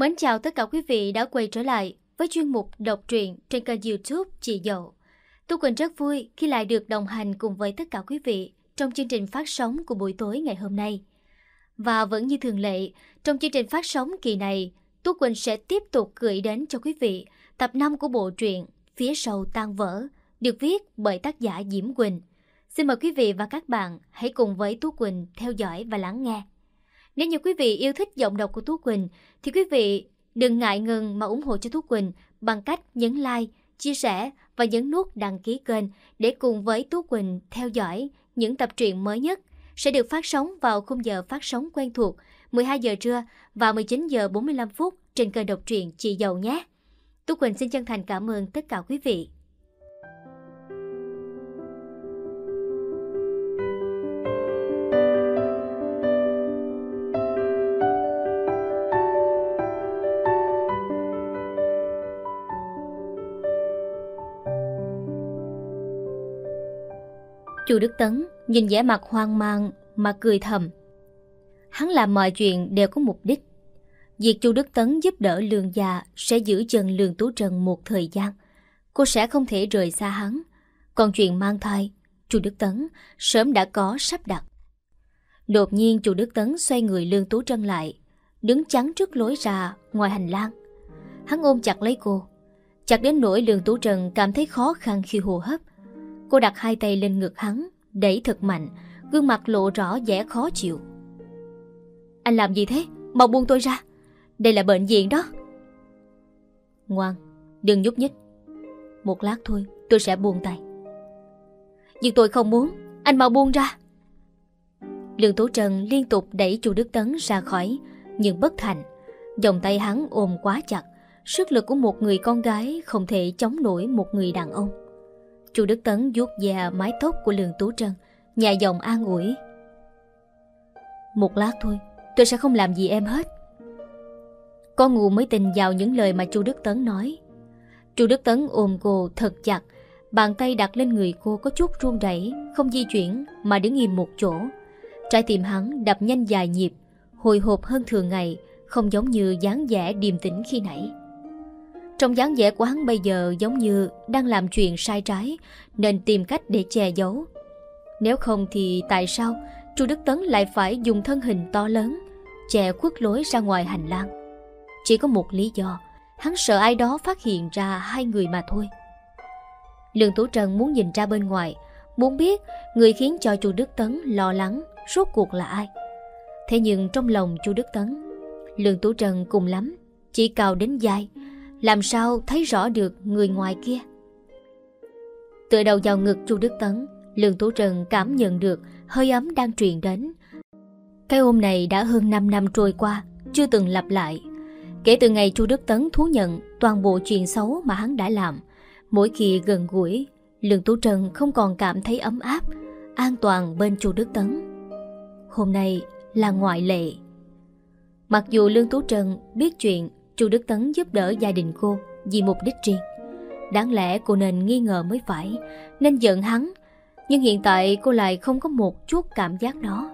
Mến chào tất cả quý vị đã quay trở lại với chuyên mục đọc truyện trên kênh youtube Chị Dậu. Tu Quỳnh rất vui khi lại được đồng hành cùng với tất cả quý vị trong chương trình phát sóng của buổi tối ngày hôm nay. Và vẫn như thường lệ, trong chương trình phát sóng kỳ này, Tú Quỳnh sẽ tiếp tục gửi đến cho quý vị tập 5 của bộ truyện Phía sau tan vỡ, được viết bởi tác giả Diễm Quỳnh. Xin mời quý vị và các bạn hãy cùng với Tú Quỳnh theo dõi và lắng nghe. Nếu như quý vị yêu thích giọng đọc của Tú Quỳnh thì quý vị đừng ngại ngừng mà ủng hộ cho Tú Quỳnh bằng cách nhấn like, chia sẻ và nhấn nút đăng ký kênh để cùng với Tú Quỳnh theo dõi những tập truyện mới nhất sẽ được phát sóng vào khung giờ phát sóng quen thuộc 12 giờ trưa và 19 giờ 45 phút trên kênh độc truyện Chị Dầu nhé. Tú Quỳnh xin chân thành cảm ơn tất cả quý vị. Chu Đức Tấn nhìn vẻ mặt hoang mang mà cười thầm. Hắn làm mọi chuyện đều có mục đích. Việc Chu Đức Tấn giúp đỡ Lương già sẽ giữ chân Lương Tú Trần một thời gian. Cô sẽ không thể rời xa hắn. Còn chuyện mang thai, Chu Đức Tấn sớm đã có sắp đặt. Đột nhiên Chu Đức Tấn xoay người Lương Tú Trân lại, đứng chắn trước lối ra ngoài hành lang. Hắn ôm chặt lấy cô, chặt đến nỗi Lương Tú Trần cảm thấy khó khăn khi hô hấp. Cô đặt hai tay lên ngực hắn, đẩy thật mạnh, gương mặt lộ rõ vẻ khó chịu. Anh làm gì thế? Mau buông tôi ra. Đây là bệnh viện đó. Ngoan, đừng nhúc nhích. Một lát thôi, tôi sẽ buông tay. Nhưng tôi không muốn, anh mau buông ra. Lương Tố Trần liên tục đẩy chu Đức Tấn ra khỏi, nhưng bất thành. Dòng tay hắn ôm quá chặt, sức lực của một người con gái không thể chống nổi một người đàn ông. Chu Đức Tấn vuốt ve mái tóc của Lương Tú Trân, nhà giọng an ủi. Một lát thôi, tôi sẽ không làm gì em hết. Con ngu mới tin vào những lời mà Chu Đức Tấn nói. Chu Đức Tấn ôm cô thật chặt, bàn tay đặt lên người cô có chút run rẩy, không di chuyển mà đứng im một chỗ. Trái tim hắn đập nhanh dài nhịp, hồi hộp hơn thường ngày, không giống như dáng vẻ điềm tĩnh khi nãy. Trong dáng vẻ của hắn bây giờ giống như đang làm chuyện sai trái nên tìm cách để che giấu. Nếu không thì tại sao Chu Đức Tấn lại phải dùng thân hình to lớn che khuất lối ra ngoài hành lang? Chỉ có một lý do, hắn sợ ai đó phát hiện ra hai người mà thôi. Lương Tú Trần muốn nhìn ra bên ngoài, muốn biết người khiến cho Chu Đức Tấn lo lắng rốt cuộc là ai. Thế nhưng trong lòng Chu Đức Tấn, Lương Tú Trần cùng lắm chỉ cao đến dài, làm sao thấy rõ được người ngoài kia? Tựa đầu vào ngực Chu Đức Tấn, Lương Tú Trần cảm nhận được Hơi ấm đang truyền đến. Cái ôm này đã hơn 5 năm trôi qua, Chưa từng lặp lại. Kể từ ngày Chu Đức Tấn thú nhận Toàn bộ chuyện xấu mà hắn đã làm, Mỗi khi gần gũi, Lương Tú Trần không còn cảm thấy ấm áp, An toàn bên Chu Đức Tấn. Hôm nay là ngoại lệ. Mặc dù Lương Tú Trần biết chuyện Chu Đức Tấn giúp đỡ gia đình cô vì mục đích riêng. Đáng lẽ cô nên nghi ngờ mới phải, nên giận hắn. Nhưng hiện tại cô lại không có một chút cảm giác đó.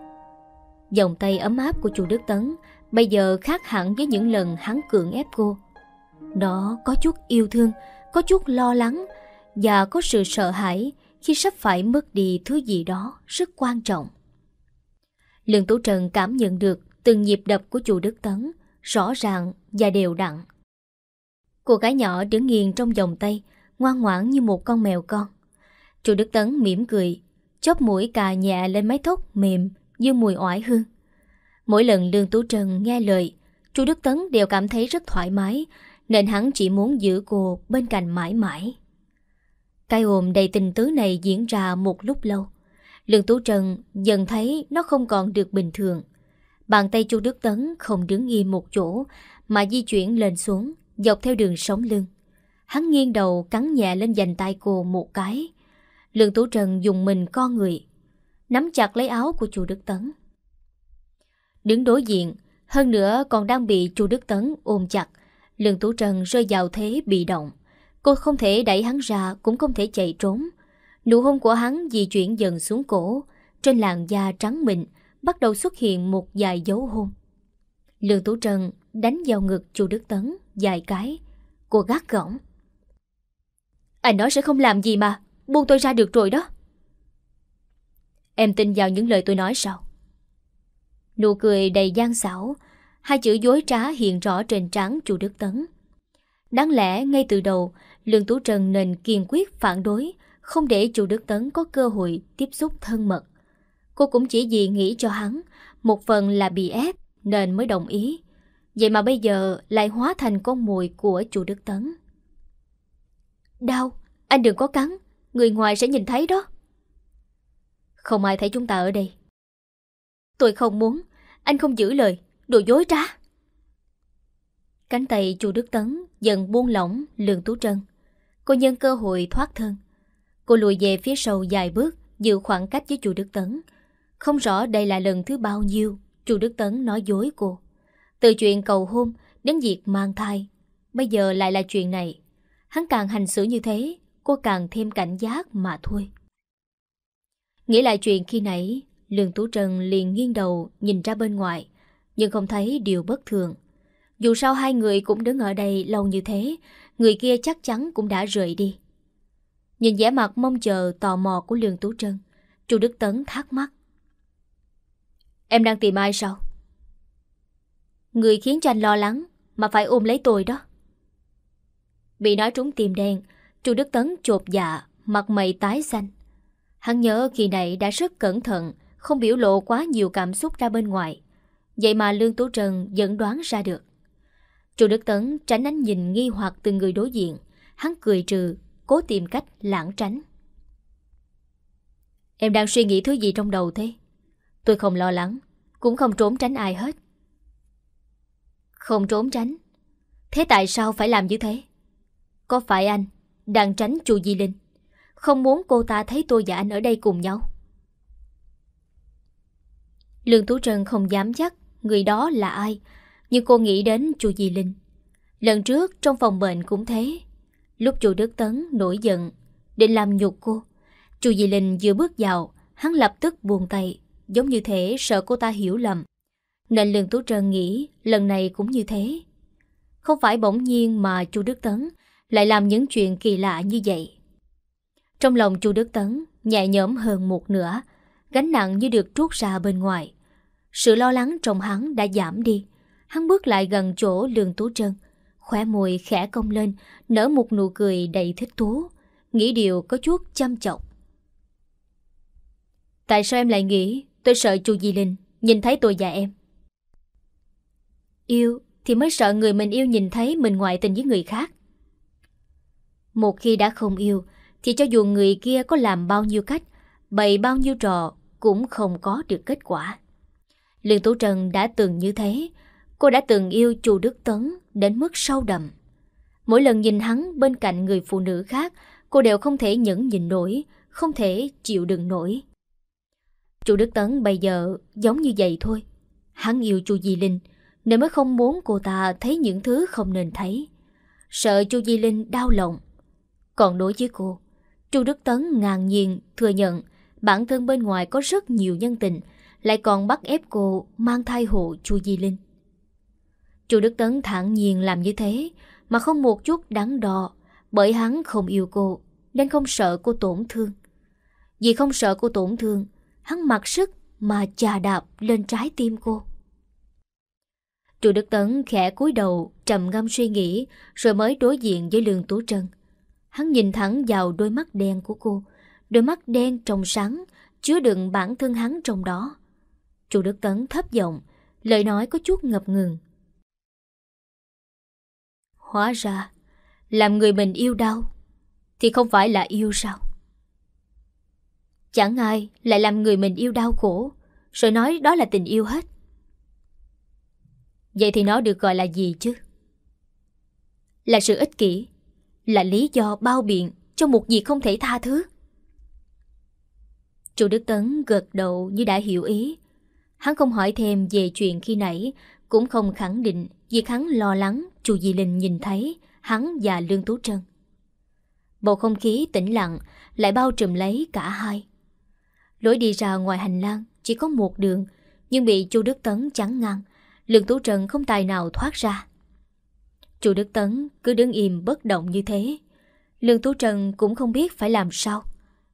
Dòng tay ấm áp của Chu Đức Tấn bây giờ khác hẳn với những lần hắn cưỡng ép cô. Nó có chút yêu thương, có chút lo lắng và có sự sợ hãi khi sắp phải mất đi thứ gì đó rất quan trọng. Lương Tú Trần cảm nhận được từng nhịp đập của Chu Đức Tấn rõ ràng và đều đặn. Cô gái nhỏ đứng nghiêng trong vòng tay, ngoan ngoãn như một con mèo con. Chu Đức Tấn mỉm cười, chóp mũi cà nhẹ lên mái tóc mềm như mùi oải hương. Mỗi lần Lương Tú Trần nghe lời, Chu Đức Tấn đều cảm thấy rất thoải mái, nên hắn chỉ muốn giữ cô bên cạnh mãi mãi. Cái ôm đầy tình tứ này diễn ra một lúc lâu. Lương Tú Trần dần thấy nó không còn được bình thường. Bàn tay Chu Đức Tấn không đứng yên một chỗ mà di chuyển lên xuống, dọc theo đường sống lưng. Hắn nghiêng đầu cắn nhẹ lên dành tay cô một cái. Lương Tú Trần dùng mình co người, nắm chặt lấy áo của Chu Đức Tấn. Đứng đối diện, hơn nữa còn đang bị Chu Đức Tấn ôm chặt, Lương Tú Trần rơi vào thế bị động. Cô không thể đẩy hắn ra, cũng không thể chạy trốn. Nụ hôn của hắn di chuyển dần xuống cổ, trên làn da trắng mịn, bắt đầu xuất hiện một vài dấu hôn. Lương Tú Trân đánh vào ngực chu Đức Tấn dài cái. Cô gắt gỏng. Anh nói sẽ không làm gì mà, buông tôi ra được rồi đó. Em tin vào những lời tôi nói sao? Nụ cười đầy gian xảo, hai chữ dối trá hiện rõ trên trán chu Đức Tấn. Đáng lẽ ngay từ đầu, Lương Tú Trần nên kiên quyết phản đối, không để chu Đức Tấn có cơ hội tiếp xúc thân mật. Cô cũng chỉ vì nghĩ cho hắn, một phần là bị ép nên mới đồng ý. Vậy mà bây giờ lại hóa thành con mồi của chu Đức Tấn. Đau, anh đừng có cắn, người ngoài sẽ nhìn thấy đó. Không ai thấy chúng ta ở đây. Tôi không muốn, anh không giữ lời, đồ dối trá. Cánh tay chu Đức Tấn dần buông lỏng lường tú trân. Cô nhân cơ hội thoát thân. Cô lùi về phía sau dài bước, giữ khoảng cách với chu Đức Tấn. Không rõ đây là lần thứ bao nhiêu chu Đức Tấn nói dối cô. Từ chuyện cầu hôn đến việc mang thai, bây giờ lại là chuyện này. Hắn càng hành xử như thế, cô càng thêm cảnh giác mà thôi. Nghĩ lại chuyện khi nãy, Lương Tú Trần liền nghiêng đầu nhìn ra bên ngoài, nhưng không thấy điều bất thường. Dù sao hai người cũng đứng ở đây lâu như thế, người kia chắc chắn cũng đã rời đi. Nhìn vẻ mặt mong chờ tò mò của Lương Tú Trân, chu Đức Tấn thắc mắc. Em đang tìm ai sao? Người khiến cho anh lo lắng mà phải ôm lấy tôi đó. Bị nói trúng tim đen, chu Đức Tấn chột dạ, mặt mày tái xanh. Hắn nhớ khi này đã rất cẩn thận, không biểu lộ quá nhiều cảm xúc ra bên ngoài. Vậy mà Lương Tú Trần vẫn đoán ra được. Chu Đức Tấn tránh ánh nhìn nghi hoặc từ người đối diện. Hắn cười trừ, cố tìm cách lãng tránh. Em đang suy nghĩ thứ gì trong đầu thế? Tôi không lo lắng, cũng không trốn tránh ai hết. Không trốn tránh? Thế tại sao phải làm như thế? Có phải anh đang tránh chu Di Linh? Không muốn cô ta thấy tôi và anh ở đây cùng nhau? Lương Tú Trân không dám chắc người đó là ai, nhưng cô nghĩ đến chu Di Linh. Lần trước trong phòng bệnh cũng thế. Lúc chu Đức Tấn nổi giận, định làm nhục cô. chu Di Linh vừa bước vào, hắn lập tức buông tay, giống như thế sợ cô ta hiểu lầm. Nên Lương Tú Trân nghĩ lần này cũng như thế. Không phải bỗng nhiên mà chu Đức Tấn lại làm những chuyện kỳ lạ như vậy. Trong lòng chu Đức Tấn nhẹ nhõm hơn một nửa, gánh nặng như được trút ra bên ngoài. Sự lo lắng trong hắn đã giảm đi. Hắn bước lại gần chỗ lường tú trân, khóe môi khẽ cong lên, nở một nụ cười đầy thích thú, nghĩ điều có chút chăm chọc. Tại sao em lại nghĩ tôi sợ chu Di Linh nhìn thấy tôi và em? Yêu thì mới sợ người mình yêu nhìn thấy mình ngoại tình với người khác. Một khi đã không yêu, thì cho dù người kia có làm bao nhiêu cách, bày bao nhiêu trò, cũng không có được kết quả. Lương Tú Trần đã từng như thế, cô đã từng yêu chu Đức Tấn đến mức sâu đậm. Mỗi lần nhìn hắn bên cạnh người phụ nữ khác, cô đều không thể nhẫn nhìn nổi, không thể chịu đựng nổi. Chu Đức Tấn bây giờ giống như vậy thôi. Hắn yêu chu Di Linh, nên mới không muốn cô ta thấy những thứ không nên thấy. Sợ chu Di Linh đau lòng. Còn đối với cô, Chu Đức Tấn ngàn nhiên thừa nhận bản thân bên ngoài có rất nhiều nhân tình, lại còn bắt ép cô mang thai hộ Chu Di Linh. Chu Đức Tấn thản nhiên làm như thế mà không một chút đắn đo bởi hắn không yêu cô nên không sợ cô tổn thương. Vì không sợ cô tổn thương, hắn mặc sức mà chà đạp lên trái tim cô. Chu Đức Tấn khẽ cúi đầu trầm ngâm suy nghĩ rồi mới đối diện với Lương Tú Trân. Hắn nhìn thẳng vào đôi mắt đen của cô, đôi mắt đen trong sáng, chứa đựng bản thân hắn trong đó. Chu Đức Tấn thấp giọng, lời nói có chút ngập ngừng. Hóa ra, làm người mình yêu đau, thì không phải là yêu sao? Chẳng ai lại làm người mình yêu đau khổ, rồi nói đó là tình yêu hết. Vậy thì nó được gọi là gì chứ? Là sự ích kỷ, là lý do bao biện cho một việc không thể tha thứ. Chu Đức Tấn gật đầu như đã hiểu ý. Hắn không hỏi thêm về chuyện khi nãy, cũng không khẳng định việc hắn lo lắng chu Di Linh nhìn thấy hắn và Lương Tú Trân. Bầu không khí tĩnh lặng lại bao trùm lấy cả hai. Lối đi ra ngoài hành lang chỉ có một đường, nhưng bị Chu Đức Tấn chắn ngang, Lương Tú Trần không tài nào thoát ra. Chu Đức Tấn cứ đứng im bất động như thế. Lương Tú Trần cũng không biết phải làm sao.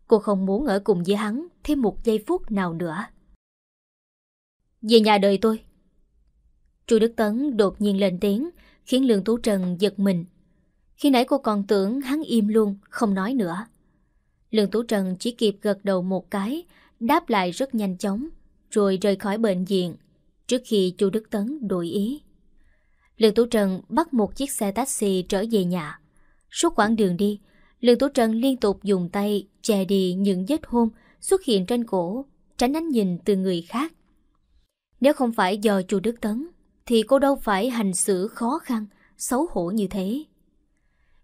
Cô không muốn ở cùng với hắn thêm một giây phút nào nữa. Về nhà đợi tôi. Chu Đức Tấn đột nhiên lên tiếng, khiến Lương Tú Trần giật mình. Khi nãy cô còn tưởng hắn im luôn, không nói nữa. Lương Tú Trần chỉ kịp gật đầu một cái, đáp lại rất nhanh chóng, rồi rời khỏi bệnh viện, trước khi Chu Đức Tấn đổi ý. Lương Tú Trần bắt một chiếc xe taxi trở về nhà. Suốt quãng đường đi, Lương Tú Trần liên tục dùng tay che đi những vết hôn xuất hiện trên cổ, tránh ánh nhìn từ người khác. Nếu không phải do Chu Đức Tấn, thì cô đâu phải hành xử khó khăn, xấu hổ như thế.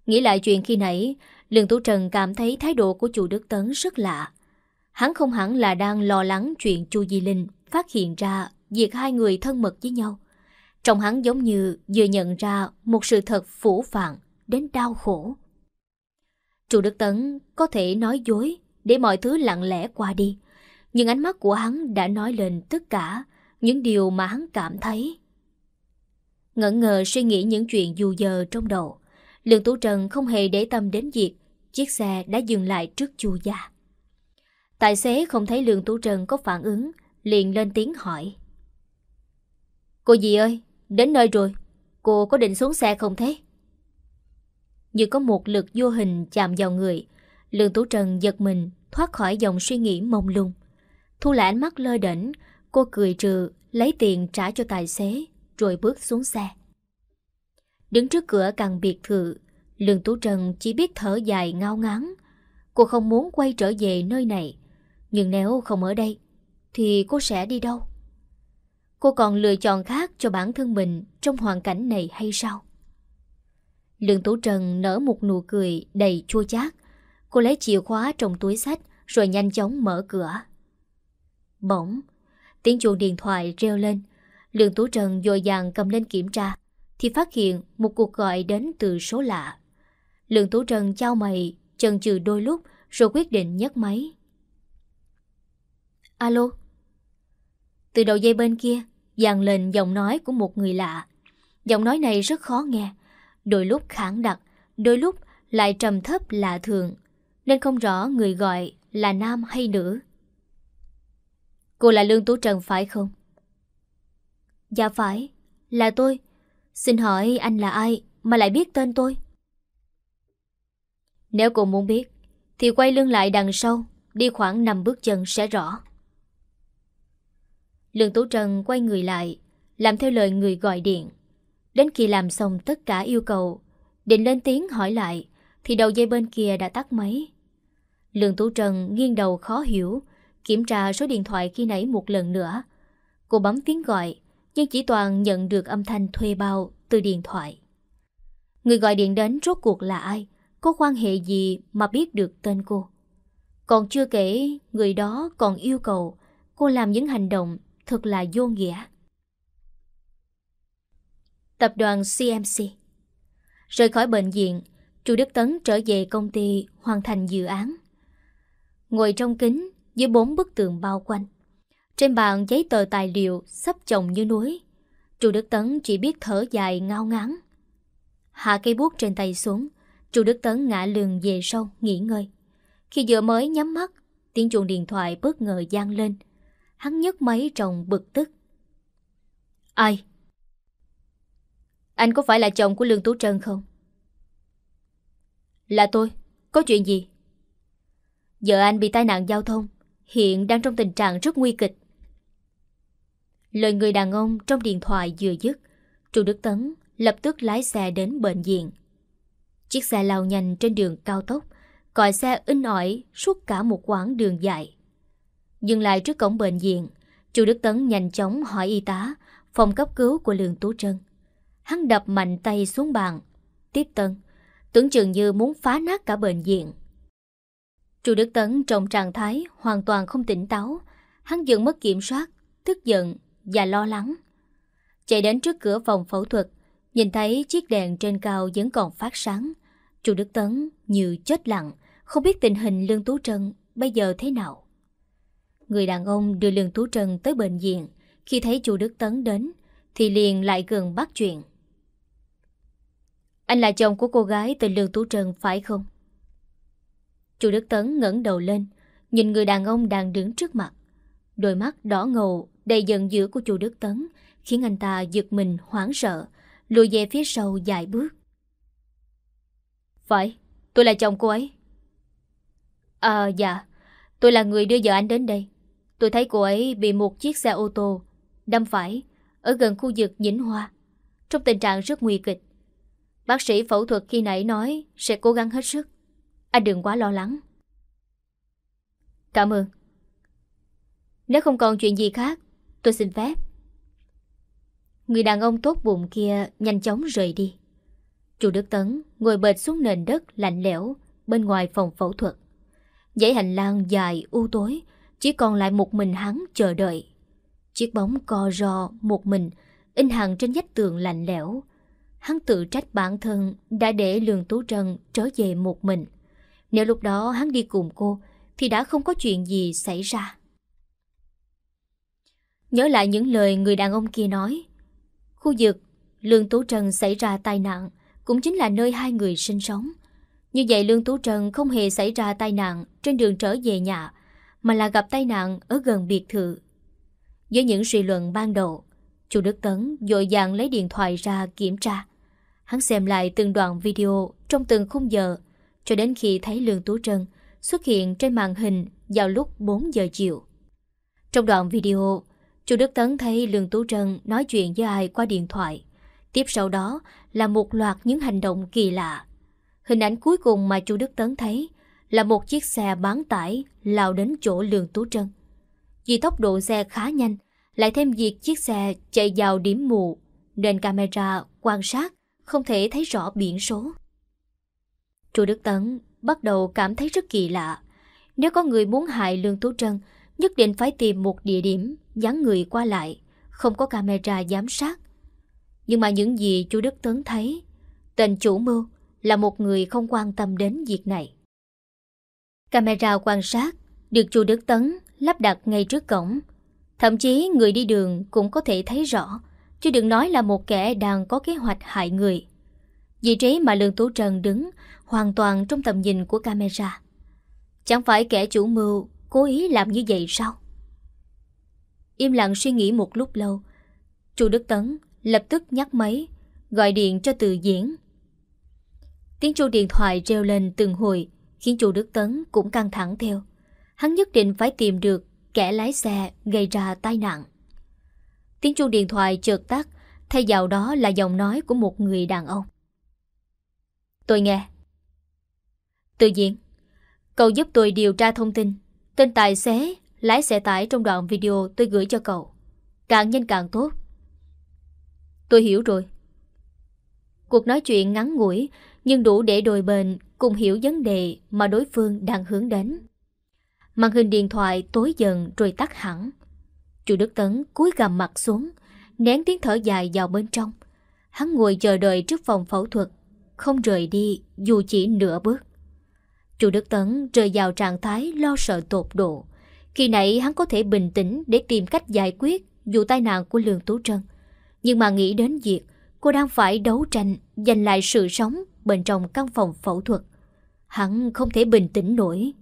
Nghĩ lại chuyện khi nãy, Lương Tú Trần cảm thấy thái độ của chủ Đức Tấn rất lạ. Hắn không hẳn là đang lo lắng chuyện Chu Di Linh phát hiện ra việc hai người thân mật với nhau. Trong hắn giống như vừa nhận ra một sự thật phủ phàng đến đau khổ. Chu Đức Tấn có thể nói dối để mọi thứ lặng lẽ qua đi. Nhưng ánh mắt của hắn đã nói lên tất cả những điều mà hắn cảm thấy. Ngẩn ngờ suy nghĩ những chuyện dù giờ trong đầu. Lương Tú Trần không hề để tâm đến việc chiếc xe đã dừng lại trước chu gia. Tài xế không thấy Lương Tú Trần có phản ứng, liền lên tiếng hỏi. Cô dì ơi, đến nơi rồi, cô có định xuống xe không thế? Như có một lực vô hình chạm vào người, Lương Tú Trần giật mình thoát khỏi dòng suy nghĩ mông lung. Thu lại ánh mắt lơ đỉnh, cô cười trừ, lấy tiền trả cho tài xế, rồi bước xuống xe. Đứng trước cửa căn biệt thự, Lương Tú Trần chỉ biết thở dài ngao ngán. Cô không muốn quay trở về nơi này, nhưng nếu không ở đây, thì cô sẽ đi đâu? Cô còn lựa chọn khác cho bản thân mình trong hoàn cảnh này hay sao? Lương Tú Trần nở một nụ cười đầy chua chát. Cô lấy chìa khóa trong túi sách rồi nhanh chóng mở cửa. Bỗng, tiếng chuông điện thoại reo lên. Lương Tú Trần dội dàng cầm lên kiểm tra thì phát hiện một cuộc gọi đến từ số lạ. Lương Tú Trần trao mày, chần chừ đôi lúc rồi quyết định nhấc máy. Alo? Từ đầu dây bên kia, dàn lên giọng nói của một người lạ. Giọng nói này rất khó nghe, đôi lúc khẳng đặc, đôi lúc lại trầm thấp lạ thường, nên không rõ người gọi là nam hay nữ. Cô là Lương Tú Trần phải không? Dạ phải, là tôi. Xin hỏi anh là ai mà lại biết tên tôi? Nếu cô muốn biết, thì quay lưng lại đằng sau, đi khoảng 5 bước chân sẽ rõ. Lương Tú Trần quay người lại, làm theo lời người gọi điện. Đến khi làm xong tất cả yêu cầu, định lên tiếng hỏi lại, thì đầu dây bên kia đã tắt máy. Lương Tú Trần nghiêng đầu khó hiểu, kiểm tra số điện thoại khi nãy một lần nữa. Cô bấm tiếng gọi, nhưng chỉ toàn nhận được âm thanh thuê bao từ điện thoại. Người gọi điện đến rốt cuộc là ai? Có quan hệ gì mà biết được tên cô? Còn chưa kể, người đó còn yêu cầu cô làm những hành động thật là vô nghĩa. Tập đoàn CMC Rời khỏi bệnh viện, Chu Đức Tấn trở về công ty hoàn thành dự án. Ngồi trong kính dưới bốn bức tường bao quanh. Trên bàn giấy tờ tài liệu sắp chồng như núi. Chu Đức Tấn chỉ biết thở dài ngao ngán. Hạ cây bút trên tay xuống, Chu Đức Tấn ngã lường về sau nghỉ ngơi. Khi vừa mới nhắm mắt, tiếng chuông điện thoại bất ngờ gian lên. Hắn nhấc máy trong bực tức. Ai? Anh có phải là chồng của Lương Tú Trân không? Là tôi. Có chuyện gì? Vợ anh bị tai nạn giao thông. Hiện đang trong tình trạng rất nguy kịch. Lời người đàn ông trong điện thoại vừa dứt. Chu Đức Tấn lập tức lái xe đến bệnh viện. Chiếc xe lao nhanh trên đường cao tốc, còi xe in ỏi suốt cả một quãng đường dài. Dừng lại trước cổng bệnh viện, Chu Đức Tấn nhanh chóng hỏi y tá phòng cấp cứu của Lương Tú Trân. Hắn đập mạnh tay xuống bàn, tiếp tân, tưởng chừng như muốn phá nát cả bệnh viện. Chu Đức Tấn trong trạng thái hoàn toàn không tỉnh táo, hắn dần mất kiểm soát, tức giận và lo lắng. Chạy đến trước cửa phòng phẫu thuật, nhìn thấy chiếc đèn trên cao vẫn còn phát sáng. Chu Đức Tấn như chết lặng, không biết tình hình Lương Tú Trân bây giờ thế nào. Người đàn ông đưa Lương Tú Trân tới bệnh viện. Khi thấy chu Đức Tấn đến, Thì liền lại gần bắt chuyện Anh là chồng của cô gái tên Lương Tú Trân phải không? Chu Đức Tấn ngẩng đầu lên Nhìn người đàn ông đang đứng trước mặt Đôi mắt đỏ ngầu Đầy giận dữ của chu Đức Tấn Khiến anh ta giật mình hoảng sợ Lùi về phía sau vài bước phải, Tôi là chồng cô ấy. À dạ Tôi là người đưa vợ anh đến đây. Tôi thấy cô ấy bị một chiếc xe ô tô Đâm phải Ở gần khu vực Nhĩnh Hoa. Trong tình trạng rất nguy kịch. Bác sĩ phẫu thuật khi nãy nói Sẽ cố gắng hết sức. Anh đừng quá lo lắng. Cảm ơn. Nếu không còn chuyện gì khác, Tôi xin phép. Người đàn ông tốt bụng kia Nhanh chóng rời đi. Chu Đức Tấn ngồi bệt xuống nền đất lạnh lẽo, Bên ngoài phòng phẫu thuật. Dãy hành lang dài u tối, Chỉ còn lại một mình hắn chờ đợi. Chiếc bóng co ro một mình, In hằng trên vách tường lạnh lẽo. Hắn tự trách bản thân Đã để Lương Tú Trân trở về một mình. Nếu lúc đó hắn đi cùng cô, Thì đã không có chuyện gì xảy ra. Nhớ lại những lời người đàn ông kia nói. Khu vực, Lương Tú Trân xảy ra tai nạn. Cũng chính là nơi hai người sinh sống như vậy Lương Tú Trần không hề xảy ra tai nạn trên đường trở về nhà, mà là gặp tai nạn ở gần biệt thự. Với những suy luận ban đầu, Chu Đức Tấn dội dàng lấy điện thoại ra kiểm tra. Hắn xem lại từng đoạn video trong từng khung giờ, cho đến khi thấy Lương Tú Trân xuất hiện trên màn hình vào lúc 4 giờ chiều. Trong đoạn video, Chu Đức Tấn thấy Lương Tú Trân nói chuyện với ai qua điện thoại. Tiếp sau đó là một loạt những hành động kỳ lạ. Hình ảnh cuối cùng mà chú Đức Tấn thấy là một chiếc xe bán tải lao đến chỗ lường Tú Trân. Vì tốc độ xe khá nhanh, lại thêm việc chiếc xe chạy vào điểm mù, nên camera quan sát không thể thấy rõ biển số. Chú Đức Tấn bắt đầu cảm thấy rất kỳ lạ. Nếu có người muốn hại Lương Tú Trân, nhất định phải tìm một địa điểm dán người qua lại, không có camera giám sát. Nhưng mà những gì chú Đức Tấn thấy, tên chủ mưu là một người không quan tâm đến việc này. Camera quan sát được chú Đức Tấn lắp đặt ngay trước cổng. Thậm chí người đi đường cũng có thể thấy rõ, chứ đừng nói là một kẻ đang có kế hoạch hại người. Vị trí mà Lương Tú Trần đứng hoàn toàn trong tầm nhìn của camera. Chẳng phải kẻ chủ mưu cố ý làm như vậy sao? Im lặng suy nghĩ một lúc lâu, chú Đức Tấn lập tức nhắc máy, gọi điện cho từ diễn. Tiếng chuông điện thoại reo lên từng hồi Khiến chu Đức Tấn cũng căng thẳng theo. Hắn nhất định phải tìm được Kẻ lái xe gây ra tai nạn. Tiếng chuông điện thoại chợt tắt Thay vào đó là giọng nói của một người đàn ông. Tôi nghe. Tự nhiên Cậu giúp tôi điều tra thông tin. Tên tài xế Lái xe tải trong đoạn video tôi gửi cho cậu. Càng nhanh càng tốt. Tôi hiểu rồi Cuộc nói chuyện ngắn ngủi nhưng đủ để đôi bên cùng hiểu vấn đề mà đối phương đang hướng đến. Màn hình điện thoại tối dần rồi tắt hẳn. Chu Đức Tấn cúi gằm mặt xuống, nén tiếng thở dài vào bên trong. Hắn ngồi chờ đợi trước phòng phẫu thuật, không rời đi dù chỉ nửa bước. Chu Đức Tấn rơi vào trạng thái lo sợ tột độ. Khi nãy hắn có thể bình tĩnh để tìm cách giải quyết vụ tai nạn của Lương Tú Trân. Nhưng mà nghĩ đến việc cô đang phải đấu tranh giành lại sự sống bên trong căn phòng phẫu thuật. Hắn không thể bình tĩnh nổi.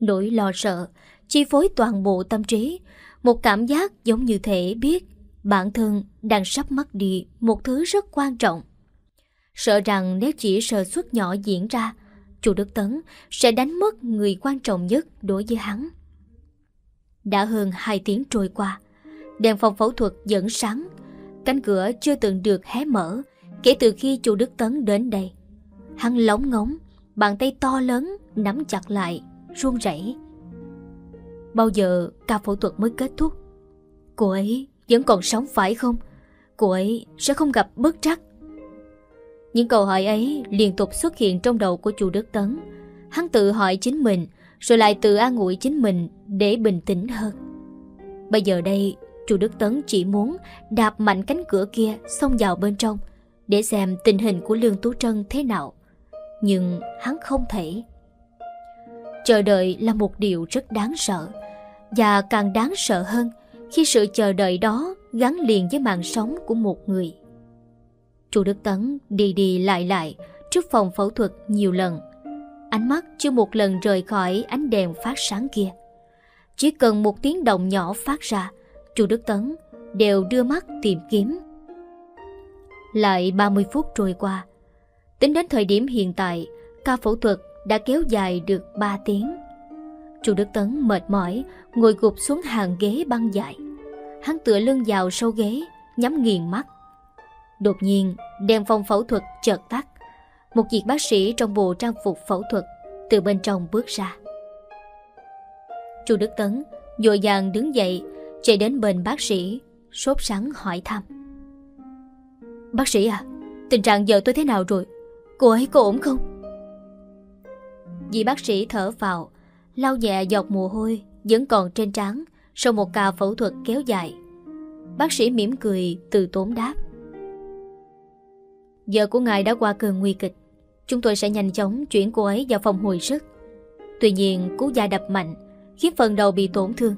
Nỗi lo sợ, chi phối toàn bộ tâm trí, một cảm giác giống như thể biết bản thân đang sắp mất đi một thứ rất quan trọng. Sợ rằng nếu chỉ sơ suất nhỏ diễn ra, chủ Đức Tấn sẽ đánh mất người quan trọng nhất đối với hắn. Đã hơn 2 tiếng trôi qua, đèn phòng phẫu thuật vẫn sáng, cánh cửa chưa từng được hé mở, Kể từ khi chu Đức Tấn đến đây. Hắn lóng ngóng Bàn tay to lớn nắm chặt lại Run rẩy. Bao giờ ca phẫu thuật mới kết thúc? Cô ấy vẫn còn sống phải không? Cô ấy sẽ không gặp bất trắc. Những câu hỏi ấy liên tục xuất hiện trong đầu của chu Đức Tấn. Hắn tự hỏi chính mình Rồi lại tự an ủi chính mình Để bình tĩnh hơn. Bây giờ đây chu Đức Tấn chỉ muốn đạp mạnh cánh cửa kia xông vào bên trong để xem tình hình của Lương Tú Trân thế nào. Nhưng hắn không thể. Chờ đợi là một điều rất đáng sợ. Và càng đáng sợ hơn khi sự chờ đợi đó gắn liền với mạng sống của một người. Chu Đức Tấn đi đi lại lại trước phòng phẫu thuật nhiều lần. Ánh mắt chưa một lần rời khỏi ánh đèn phát sáng kia. Chỉ cần một tiếng động nhỏ phát ra, Chu Đức Tấn đều đưa mắt tìm kiếm. Lại 30 phút trôi qua. Tính đến thời điểm hiện tại, ca phẫu thuật đã kéo dài được 3 tiếng. Chu Đức Tấn mệt mỏi, ngồi gục xuống hàng ghế băng dài. Hắn tựa lưng vào sâu ghế, nhắm nghiền mắt. Đột nhiên, đèn phòng phẫu thuật chợt tắt. Một vị bác sĩ trong bộ trang phục phẫu thuật từ bên trong bước ra. Chu Đức Tấn dội dàng đứng dậy, chạy đến bên bác sĩ, sốt sắng hỏi thăm. Bác sĩ à, tình trạng giờ tôi thế nào rồi? Cô ấy có ổn không? Vị bác sĩ thở vào, lau nhẹ giọt mồ hôi vẫn còn trên trán sau một ca phẫu thuật kéo dài. Bác sĩ mỉm cười từ tốn đáp. Giờ của ngài đã qua cơn nguy kịch. Chúng tôi sẽ nhanh chóng chuyển cô ấy vào phòng hồi sức. Tuy nhiên cú da đập mạnh khiến phần đầu bị tổn thương.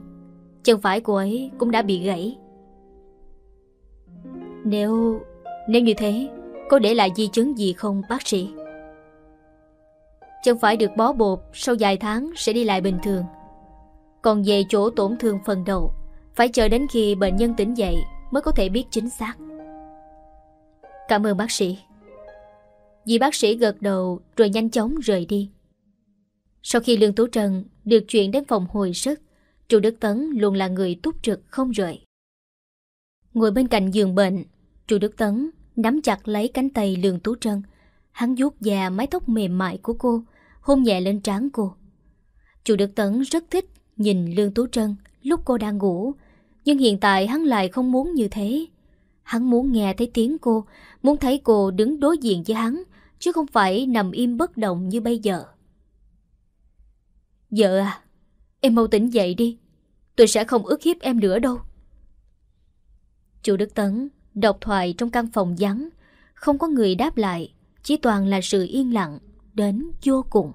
Chân phải cô ấy cũng đã bị gãy. Nếu... nếu như thế, có để lại di chứng gì không bác sĩ? Chân phải được bó bột sau vài tháng sẽ đi lại bình thường. Còn về chỗ tổn thương phần đầu, phải chờ đến khi bệnh nhân tỉnh dậy mới có thể biết chính xác. Cảm ơn bác sĩ. Vì bác sĩ gật đầu rồi nhanh chóng rời đi. Sau khi Lương Tú Trần được chuyển đến phòng hồi sức, Chu Đức Tấn luôn là người túc trực không rời. Ngồi bên cạnh giường bệnh, Chu Đức Tấn nắm chặt lấy cánh tay Lương Tú Trân. Hắn vuốt già mái tóc mềm mại của cô, hôn nhẹ lên trán cô. Chu Đức Tấn rất thích nhìn Lương Tú Trân lúc cô đang ngủ, nhưng hiện tại hắn lại không muốn như thế. Hắn muốn nghe thấy tiếng cô, muốn thấy cô đứng đối diện với hắn, chứ không phải nằm im bất động như bây giờ. Vợ à, em mau tỉnh dậy đi, tôi sẽ không ức hiếp em nữa đâu. Chu Đức Tấn đọc thoại trong căn phòng vắng, không có người đáp lại, chỉ toàn là sự yên lặng, đến vô cùng.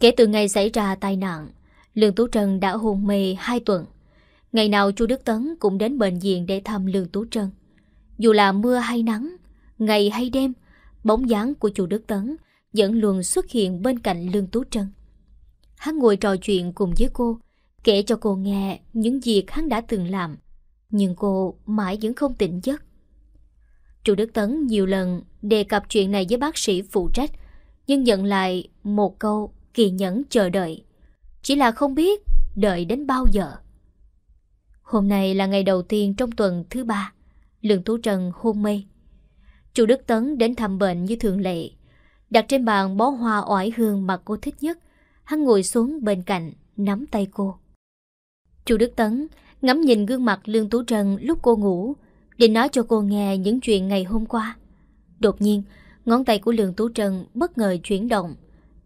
Kể từ ngày xảy ra tai nạn, Lương Tú Trân đã hôn mê 2 tuần. Ngày nào chu Đức Tấn cũng đến bệnh viện để thăm Lương Tú Trân. Dù là mưa hay nắng, ngày hay đêm, bóng dáng của chu Đức Tấn vẫn luôn xuất hiện bên cạnh Lương Tú Trân. Hắn ngồi trò chuyện cùng với cô, kể cho cô nghe những việc hắn đã từng làm. Nhưng cô mãi vẫn không tỉnh giấc. Chu Đức Tấn nhiều lần đề cập chuyện này với bác sĩ phụ trách, nhưng nhận lại một câu kỳ nhẫn chờ đợi. Chỉ là không biết đợi đến bao giờ. Hôm nay là ngày đầu tiên trong tuần thứ ba, Lương Tú Trần hôn mê. Chu Đức Tấn đến thăm bệnh như thường lệ, đặt trên bàn bó hoa oải hương mà cô thích nhất. Hắn ngồi xuống bên cạnh, nắm tay cô. Chu Đức Tấn ngắm nhìn gương mặt Lương Tú trân lúc cô ngủ, định nói cho cô nghe những chuyện ngày hôm qua. Đột nhiên, ngón tay của Lương Tú trân bất ngờ chuyển động.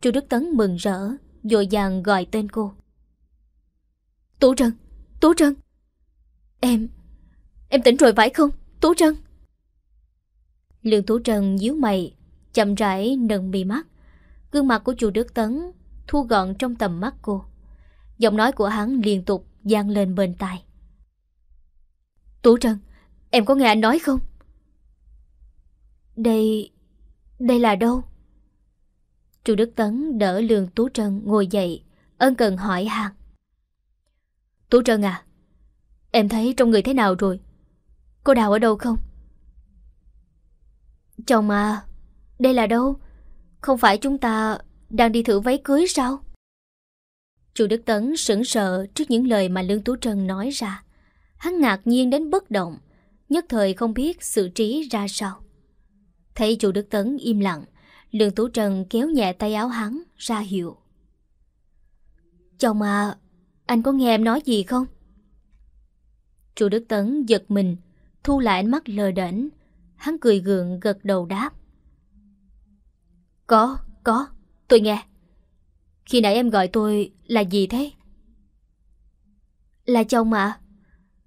Chu Đức Tấn mừng rỡ, dội dàng gọi tên cô. Tú Trân, Tú Trân. Em, em tỉnh rồi phải không, Tú Trân? Lương Tú Trân nhíu mày, chậm rãi nâng mi mắt. Gương mặt của chu Đức Tấn thu gọn trong tầm mắt cô. Giọng nói của hắn liên tục gian lên bên tai. Tú Trân, em có nghe anh nói không? Đây... đây là đâu? Chu Đức Tấn đỡ Lương Tú Trân ngồi dậy, ân cần hỏi hàng. Tú Trân à, em thấy trong người thế nào rồi? Cô Đào ở đâu không? Chồng à, đây là đâu? Không phải chúng ta đang đi thử váy cưới sao? Chu Đức Tấn sững sờ trước những lời mà Lương Tú Trân nói ra. Hắn ngạc nhiên đến bất động, nhất thời không biết xử trí ra sao. Thấy Chu Đức Tấn im lặng, Lương Tú Trân kéo nhẹ tay áo hắn ra hiệu. Chồng à, anh có nghe em nói gì không? Chu Đức Tấn giật mình, thu lại ánh mắt lờ đễnh. Hắn cười gượng gật đầu đáp. Có, có, tôi nghe. Khi nãy em gọi tôi là gì thế? Là chồng ạ.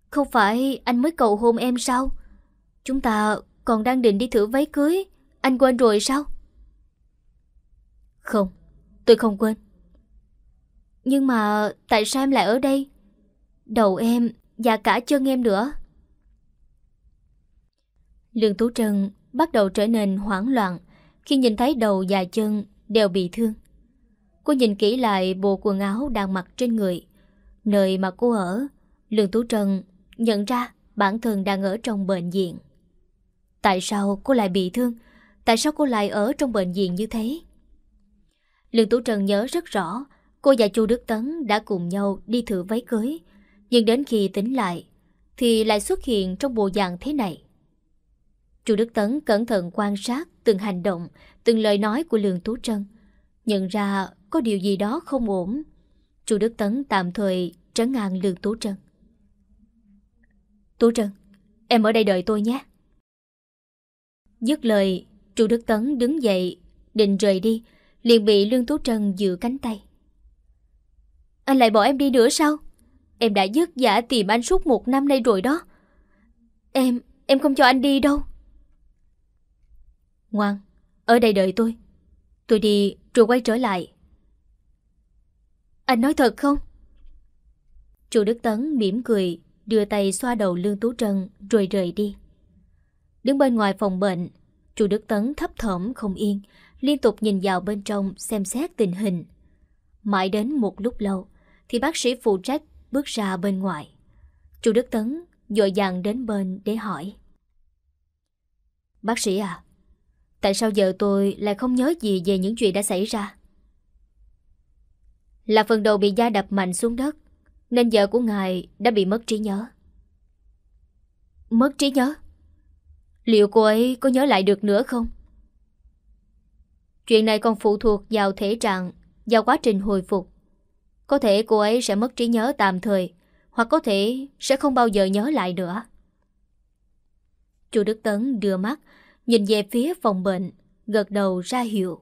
Không phải anh mới cầu hôn em sao? Chúng ta còn đang định đi thử váy cưới. Anh quên rồi sao? Không, tôi không quên. Nhưng mà tại sao em lại ở đây? Đầu em và cả chân em nữa Lương Tú Trân bắt đầu trở nên hoảng loạn khi nhìn thấy đầu và chân đều bị thương. Cô nhìn kỹ lại bộ quần áo đang mặc trên người. Nơi mà cô ở, Lương Tú Trân nhận ra bản thân đang ở trong bệnh viện. Tại sao cô lại bị thương? Tại sao cô lại ở trong bệnh viện như thế? Lương Tú Trân nhớ rất rõ Cô và chu Đức Tấn đã cùng nhau đi thử váy cưới Nhưng đến khi tính lại Thì lại xuất hiện trong bộ dạng thế này Chu Đức Tấn cẩn thận quan sát từng hành động, từng lời nói của Lương Tú Trân. Nhận ra có điều gì đó không ổn. Chu Đức Tấn tạm thời trấn ngang Lương Tú Trân. Tú Trân, em ở đây đợi tôi nhé. Dứt lời, Chu Đức Tấn đứng dậy, định rời đi, liền bị Lương Tú Trân giữ cánh tay. Anh lại bỏ em đi nữa sao? Em đã dứt giả tìm anh suốt một năm nay rồi đó. Em, em không cho anh đi đâu. Ngoan, ở đây đợi tôi. Tôi đi rồi quay trở lại. Anh nói thật không? Chu Đức Tấn mỉm cười, đưa tay xoa đầu Lương Tú Trân rồi rời đi. Đứng bên ngoài phòng bệnh, Chu Đức Tấn thấp thỏm không yên, liên tục nhìn vào bên trong xem xét tình hình. Mãi đến một lúc lâu, thì bác sĩ phụ trách bước ra bên ngoài. Chu Đức Tấn dội dàng đến bên để hỏi. Bác sĩ à, tại sao giờ tôi lại không nhớ gì về những chuyện đã xảy ra? Là phần đầu bị da đập mạnh xuống đất, nên vợ của ngài đã bị mất trí nhớ. Mất trí nhớ? Liệu cô ấy có nhớ lại được nữa không? Chuyện này còn phụ thuộc vào thể trạng, vào quá trình hồi phục. Có thể cô ấy sẽ mất trí nhớ tạm thời, hoặc có thể sẽ không bao giờ nhớ lại nữa. Chu Đức Tấn đưa mắt, nhìn về phía phòng bệnh, gật đầu ra hiệu.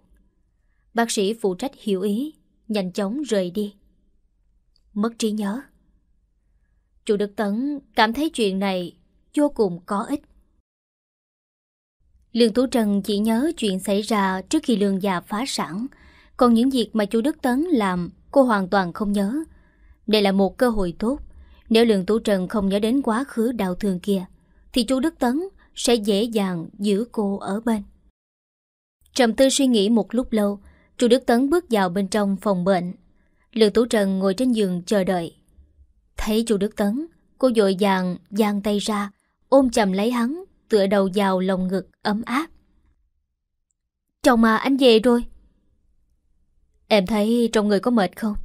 Bác sĩ phụ trách hiểu ý, nhanh chóng rời đi. Mất trí nhớ. Chủ Đức Tấn cảm thấy chuyện này vô cùng có ích. Lương Tú Trần chỉ nhớ chuyện xảy ra trước khi lương già phá sản, còn những việc mà chú Đức Tấn làm cô hoàn toàn không nhớ. Đây là một cơ hội tốt. Nếu Lương Tú Trần không nhớ đến quá khứ đau thương kia, thì chú Đức Tấn sẽ dễ dàng giữ cô ở bên. Trầm tư suy nghĩ một lúc lâu, chú Đức Tấn bước vào bên trong phòng bệnh. Lương Tú Trần ngồi trên giường chờ đợi. Thấy chú Đức Tấn, cô dội dàng giang tay ra, ôm chầm lấy hắn, tựa đầu vào lòng ngực ấm áp. Chồng mà anh về rồi. Em thấy trong người có mệt không?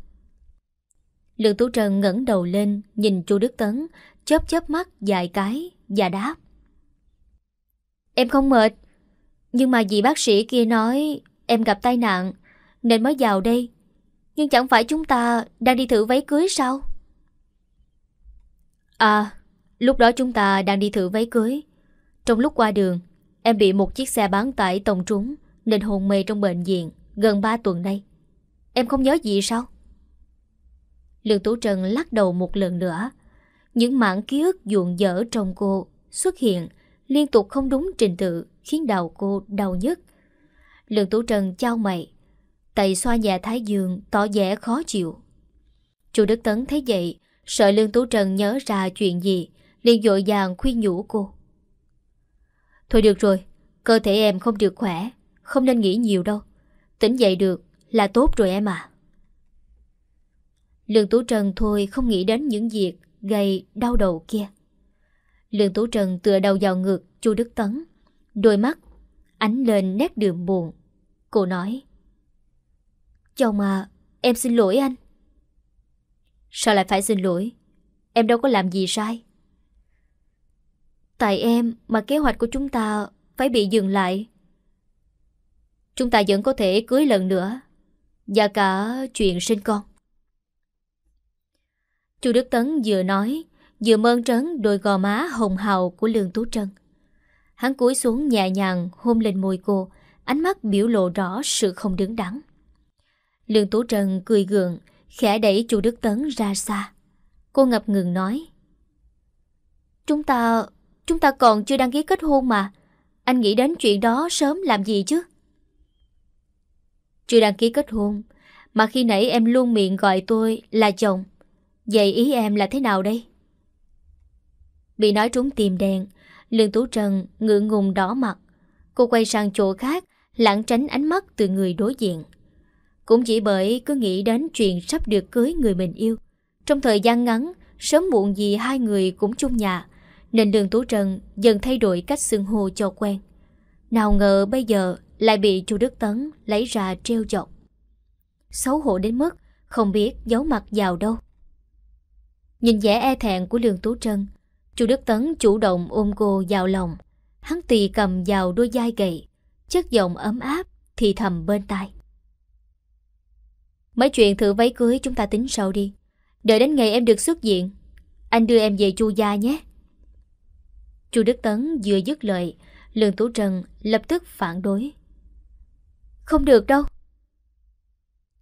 Lương Tú Trần ngẩng đầu lên Nhìn chu Đức Tấn Chớp chớp mắt dài cái Và đáp Em không mệt. Nhưng mà dì bác sĩ kia nói Em gặp tai nạn, Nên mới vào đây. Nhưng chẳng phải chúng ta đang đi thử váy cưới sao? À Lúc đó chúng ta đang đi thử váy cưới. Trong lúc qua đường, Em bị một chiếc xe bán tải tông trúng Nên hôn mê trong bệnh viện Gần 3 tuần nay. Em không nhớ gì sao? Lương Tú Trần lắc đầu một lần nữa. Những mảng ký ức ruộng dở trong cô xuất hiện liên tục không đúng trình tự khiến đầu cô đau nhất. Lương Tú Trần trao mày, tay xoa nhà Thái Dương tỏ vẻ khó chịu. Chu Đức Tấn thấy vậy, sợ Lương Tú Trần nhớ ra chuyện gì, liền dội dàng khuyên nhủ cô. Thôi được rồi, cơ thể em không được khỏe, không nên nghĩ nhiều đâu. Tỉnh dậy được là tốt rồi em à. Lương Tú Trần thôi không nghĩ đến những việc gây đau đầu kia. Lương Tú Trần tựa đầu vào ngực chu Đức Tấn. Đôi mắt ánh lên nét đường buồn. Cô nói Chồng à, em xin lỗi anh. Sao lại phải xin lỗi? Em đâu có làm gì sai. Tại em mà kế hoạch của chúng ta phải bị dừng lại. Chúng ta vẫn có thể cưới lần nữa và cả chuyện sinh con. Chu Đức Tấn vừa nói, vừa mơn trấn đôi gò má hồng hào của Lương Tú Trân. Hắn cúi xuống nhẹ nhàng hôn lên môi cô, ánh mắt biểu lộ rõ sự không đứng đắn. Lương Tú Trân cười gượng, khẽ đẩy Chu Đức Tấn ra xa. Cô ngập ngừng nói. Chúng ta, chúng ta còn chưa đăng ký kết hôn mà. Anh nghĩ đến chuyện đó sớm làm gì chứ? Chưa đăng ký kết hôn Mà khi nãy em luôn miệng gọi tôi là chồng Vậy ý em là thế nào đây? Bị nói trúng tìm đèn Lương Tú Trần ngượng ngùng đỏ mặt. Cô quay sang chỗ khác, lảng tránh ánh mắt từ người đối diện. Cũng chỉ bởi cứ nghĩ đến chuyện sắp được cưới người mình yêu. Trong thời gian ngắn, sớm muộn gì hai người cũng chung nhà, nên Lương Tú Trần dần thay đổi cách xưng hô cho quen. Nào ngờ bây giờ lại bị chu Đức Tấn lấy ra treo chọc. Xấu hổ đến mức không biết giấu mặt vào đâu. Nhìn vẻ e thẹn của Lương Tú Trân, chu Đức Tấn chủ động ôm cô vào lòng. Hắn tì cầm vào đôi vai gầy, chất giọng ấm áp, thì thầm bên tai. Mấy chuyện thử váy cưới chúng ta tính sau đi. Đợi đến ngày em được xuất diện, anh đưa em về chu gia nhé. Chu Đức Tấn vừa dứt lời, Lương Tú Trần lập tức phản đối. Không được đâu.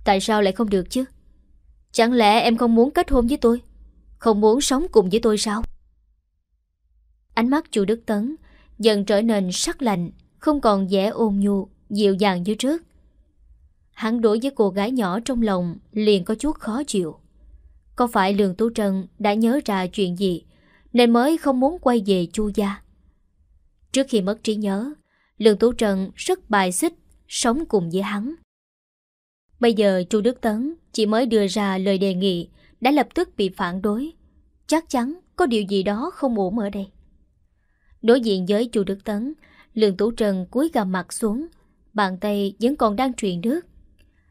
Tại sao lại không được chứ? Chẳng lẽ em không muốn kết hôn với tôi? Không muốn sống cùng với tôi sao? Ánh mắt chu Đức Tấn dần trở nên sắc lạnh, không còn vẻ ôn nhu, dịu dàng như trước. Hắn đối với cô gái nhỏ trong lòng liền có chút khó chịu. Có phải Lương Tú Trân đã nhớ ra chuyện gì nên mới không muốn quay về chu gia? Trước khi mất trí nhớ, Lương Tú Trân rất bài xích sống cùng với hắn. Bây giờ Chu Đức Tấn chỉ mới đưa ra lời đề nghị đã lập tức bị phản đối. Chắc chắn có điều gì đó không ổn ở đây. Đối diện với Chu Đức Tấn, Lương Tú Trần cúi gằm mặt xuống, bàn tay vẫn còn đang truyền nước.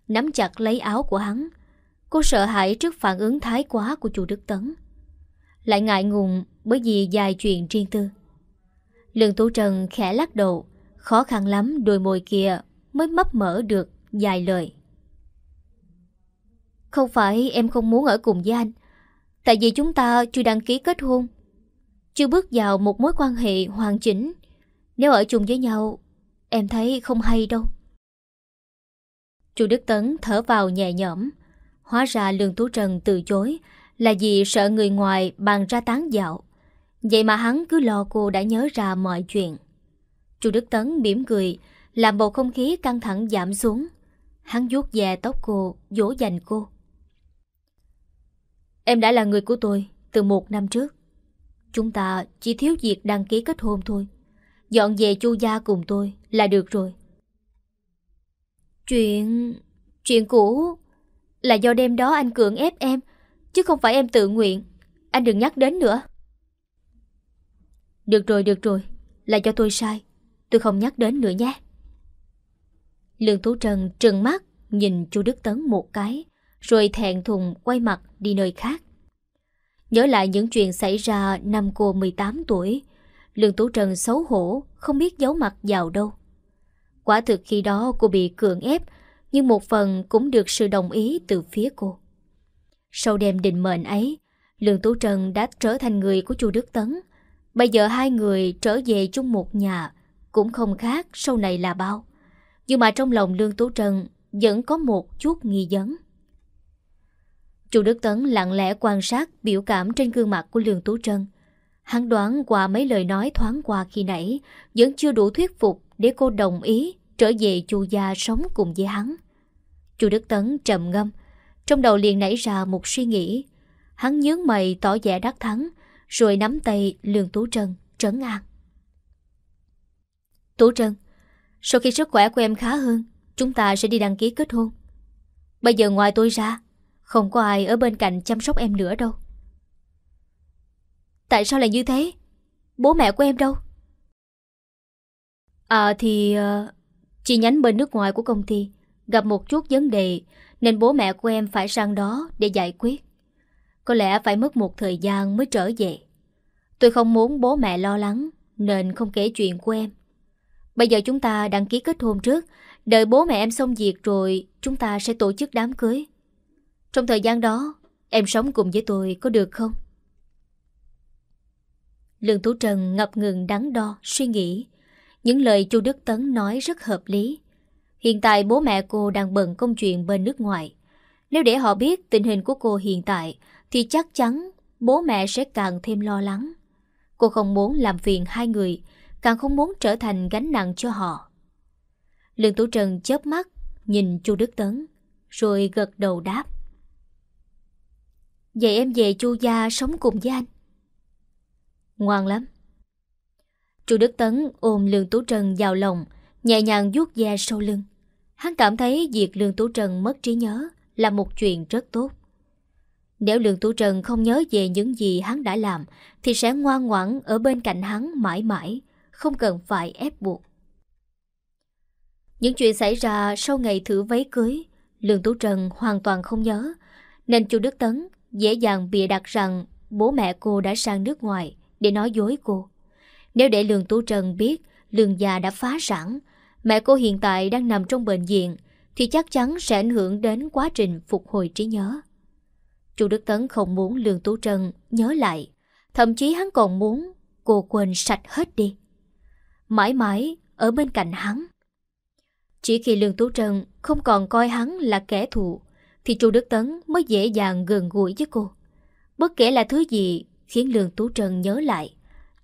Nắm chặt lấy áo của hắn. Cô sợ hãi trước phản ứng thái quá của Chu Đức Tấn. Lại ngại ngùng bởi vì dài chuyện riêng tư. Lương Tú Trần khẽ lắc đầu, khó khăn lắm đôi môi kia mới mấp mở được dài lời. Không phải em không muốn ở cùng với anh, tại vì chúng ta chưa đăng ký kết hôn. Chưa bước vào một mối quan hệ hoàn chỉnh. Nếu ở chung với nhau, em thấy không hay đâu. Chu Đức Tấn thở vào nhẹ nhõm. Hóa ra Lương Tú Trần từ chối là vì sợ người ngoài bàn ra tán dạo. Vậy mà hắn cứ lo cô đã nhớ ra mọi chuyện. Chu Đức Tấn mỉm cười, làm bầu không khí căng thẳng giảm xuống. Hắn vuốt ve tóc cô, dỗ dành cô. Em đã là người của tôi từ một năm trước. Chúng ta chỉ thiếu việc đăng ký kết hôn thôi. Dọn về chu gia cùng tôi là được rồi. Chuyện... chuyện cũ là do đêm đó anh cưỡng ép em, chứ không phải em tự nguyện. Anh đừng nhắc đến nữa. Được rồi, được rồi. Là do tôi sai. Tôi không nhắc đến nữa nhé. Lương Tú Trần trừng mắt nhìn chu Đức Tấn một cái, rồi thẹn thùng quay mặt đi nơi khác. Nhớ lại những chuyện xảy ra năm cô 18 tuổi, Lương Tú Trần xấu hổ, không biết giấu mặt vào đâu. Quả thực khi đó cô bị cưỡng ép, nhưng một phần cũng được sự đồng ý từ phía cô. Sau đêm định mệnh ấy, Lương Tú Trần đã trở thành người của chu Đức Tấn. Bây giờ hai người trở về chung một nhà, cũng không khác sau này là bao. Nhưng mà trong lòng Lương Tú Trần vẫn có một chút nghi vấn. Chu Đức Tấn lặng lẽ quan sát biểu cảm trên gương mặt của Lương Tú Trân. Hắn đoán qua mấy lời nói thoáng qua khi nãy vẫn chưa đủ thuyết phục để cô đồng ý trở về chu gia sống cùng với hắn. Chu Đức Tấn trầm ngâm, trong đầu liền nảy ra một suy nghĩ. Hắn nhướng mày tỏ vẻ đắc thắng, rồi nắm tay Lương Tú Trân trấn an. Tú Trân, sau khi sức khỏe của em khá hơn, chúng ta sẽ đi đăng ký kết hôn. Bây giờ ngoài tôi ra, không có ai ở bên cạnh chăm sóc em nữa đâu. Tại sao lại như thế? Bố mẹ của em đâu? À thì ờ, uh, Chi nhánh bên nước ngoài của công ty Gặp một chút vấn đề Nên bố mẹ của em phải sang đó để giải quyết. Có lẽ phải mất một thời gian mới trở về. Tôi không muốn bố mẹ lo lắng Nên không kể chuyện của em. Bây giờ chúng ta đăng ký kết hôn trước Đợi bố mẹ em xong việc rồi Chúng ta sẽ tổ chức đám cưới trong thời gian đó, Em sống cùng với tôi có được không? Lương Tú Trần ngập ngừng đắn đo Suy nghĩ. Những lời chu Đức Tấn nói rất hợp lý. Hiện tại bố mẹ cô đang bận công chuyện bên nước ngoài. Nếu để họ biết tình hình của cô hiện tại, Thì chắc chắn bố mẹ sẽ càng thêm lo lắng. Cô không muốn làm phiền hai người, Càng không muốn trở thành gánh nặng cho họ. Lương Tú Trần chớp mắt, Nhìn chu Đức Tấn, Rồi gật đầu đáp. Vậy em về chu gia sống cùng với anh Ngoan lắm Chu Đức Tấn ôm Lương Tú Trân vào lòng, nhẹ nhàng vuốt da sau lưng. Hắn cảm thấy việc Lương Tú Trân mất trí nhớ là một chuyện rất tốt. Nếu Lương Tú Trân không nhớ về những gì hắn đã làm thì sẽ ngoan ngoãn ở bên cạnh hắn mãi mãi, không cần phải ép buộc. Những chuyện xảy ra sau ngày thử váy cưới, Lương Tú Trân hoàn toàn không nhớ, nên Chu Đức Tấn dễ dàng bịa đặt rằng bố mẹ cô đã sang nước ngoài để nói dối cô. Nếu để Lương Tú Trân biết Lương già đã phá sản, mẹ cô hiện tại đang nằm trong bệnh viện, thì chắc chắn sẽ ảnh hưởng đến quá trình phục hồi trí nhớ. Chu Đức Tấn không muốn Lương Tú Trân nhớ lại, thậm chí hắn còn muốn cô quên sạch hết đi. Mãi mãi ở bên cạnh hắn. Chỉ khi Lương Tú Trân không còn coi hắn là kẻ thù, thì Chu Đức Tấn mới dễ dàng gần gũi với cô. Bất kể là thứ gì khiến Lương Tú Trân nhớ lại,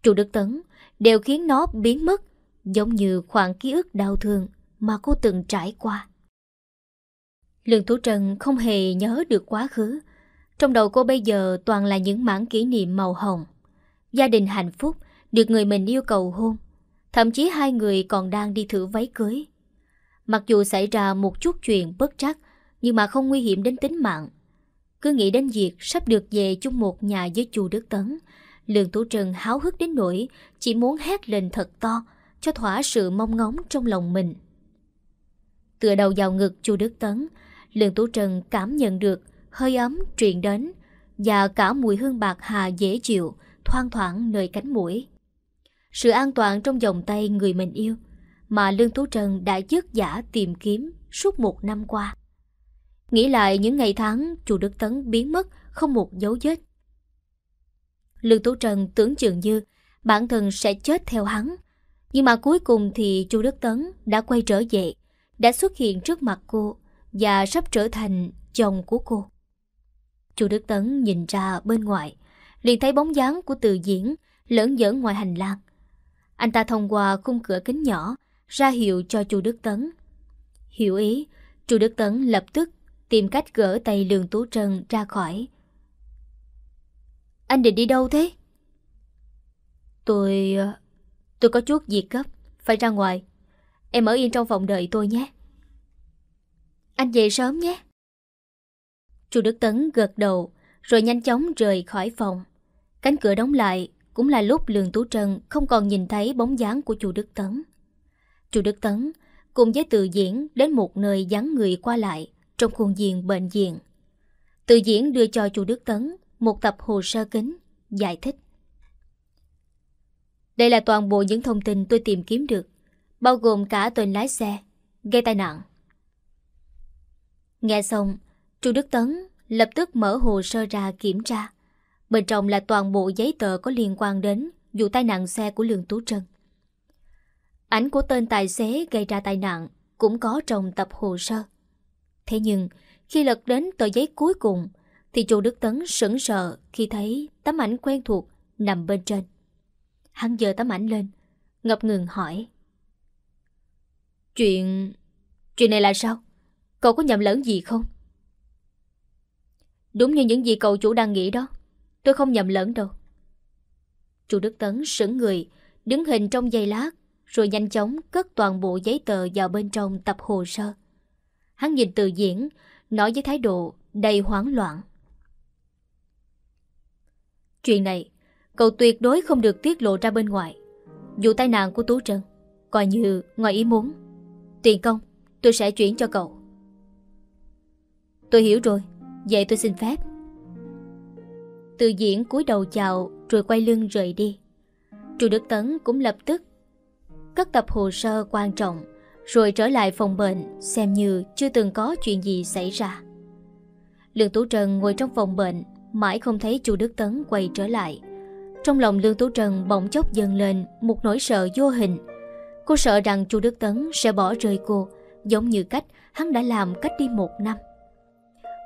Chu Đức Tấn đều khiến nó biến mất, giống như khoảng ký ức đau thương mà cô từng trải qua. Lương Tú Trân không hề nhớ được quá khứ. Trong đầu cô bây giờ toàn là những mảng kỷ niệm màu hồng. Gia đình hạnh phúc, được người mình yêu cầu hôn. Thậm chí hai người còn đang đi thử váy cưới. Mặc dù xảy ra một chút chuyện bất trắc, nhưng mà không nguy hiểm đến tính mạng. Cứ nghĩ đến việc sắp được về chung một nhà với chu Đức Tấn, Lương Tú Trân háo hức đến nỗi chỉ muốn hét lên thật to cho thỏa sự mong ngóng trong lòng mình. Tựa đầu vào ngực chu Đức Tấn, Lương Tú Trân cảm nhận được hơi ấm truyền đến và cả mùi hương bạc hà dễ chịu thoang thoảng nơi cánh mũi. Sự an toàn trong vòng tay người mình yêu mà Lương Tú Trân đã dứt giả tìm kiếm suốt một năm qua. Nghĩ lại những ngày tháng chùa Đức Tấn biến mất không một dấu vết. Lương Tú Trần tưởng chừng như bản thân sẽ chết theo hắn. Nhưng mà cuối cùng thì chu Đức Tấn đã quay trở về, đã xuất hiện trước mặt cô và sắp trở thành chồng của cô. Chu Đức Tấn nhìn ra bên ngoài, liền thấy bóng dáng của từ diễn lẫn giỡn ngoài hành lang. Anh ta thông qua khung cửa kính nhỏ, ra hiệu cho chu Đức Tấn. Hiểu ý, chu Đức Tấn lập tức tìm cách gỡ tay Lương Tú Trân ra khỏi. Anh định đi đâu thế? Tôi... Ờ, tôi có chút việc gấp, phải ra ngoài. Em ở yên trong phòng đợi tôi nhé. Anh về sớm nhé. Chu Đức Tấn gật đầu, rồi nhanh chóng rời khỏi phòng. Cánh cửa đóng lại, cũng là lúc Lương Tú Trân không còn nhìn thấy bóng dáng của chu Đức Tấn. Chu Đức Tấn cùng với từ diễn đến một nơi vắng người qua lại trong khuôn viên bệnh viện. Từ diễn đưa cho chu Đức Tấn một tập hồ sơ kính, giải thích. Đây là toàn bộ những thông tin tôi tìm kiếm được, bao gồm cả tên lái xe, gây tai nạn. Nghe xong, Chu Đức Tấn lập tức mở hồ sơ ra kiểm tra. Bên trong là toàn bộ giấy tờ có liên quan đến vụ tai nạn xe của Lương Tú Trân. Ảnh của tên tài xế gây ra tai nạn cũng có trong tập hồ sơ. Thế nhưng, khi lật đến tờ giấy cuối cùng, thì chu Đức Tấn sững sờ khi thấy tấm ảnh quen thuộc nằm bên trên. Hắn giơ tấm ảnh lên, ngập ngừng hỏi. Chuyện... chuyện này là sao? Cậu có nhầm lẫn gì không? Đúng như những gì cậu chủ đang nghĩ đó. Tôi không nhầm lẫn đâu. Chu Đức Tấn sững người, đứng hình trong giây lát, rồi nhanh chóng cất toàn bộ giấy tờ vào bên trong tập hồ sơ. Hắn nhìn từ diễn, nói với thái độ đầy hoảng loạn. Chuyện này, cậu tuyệt đối không được tiết lộ ra bên ngoài. Vụ tai nạn của Tú Trân, coi như ngoài ý muốn. Tiền công, tôi sẽ chuyển cho cậu. Tôi hiểu rồi, vậy tôi xin phép. Từ diễn cúi đầu chào rồi quay lưng rời đi. Chu Đức Tấn cũng lập tức cất tập hồ sơ quan trọng rồi trở lại phòng bệnh xem như chưa từng có chuyện gì xảy ra. Lương Tú Trần ngồi trong phòng bệnh mãi không thấy chu Đức Tấn quay trở lại. Trong lòng Lương Tú Trần bỗng chốc dâng lên một nỗi sợ vô hình. Cô sợ rằng chu Đức Tấn sẽ bỏ rơi cô giống như cách hắn đã làm cách đi một năm.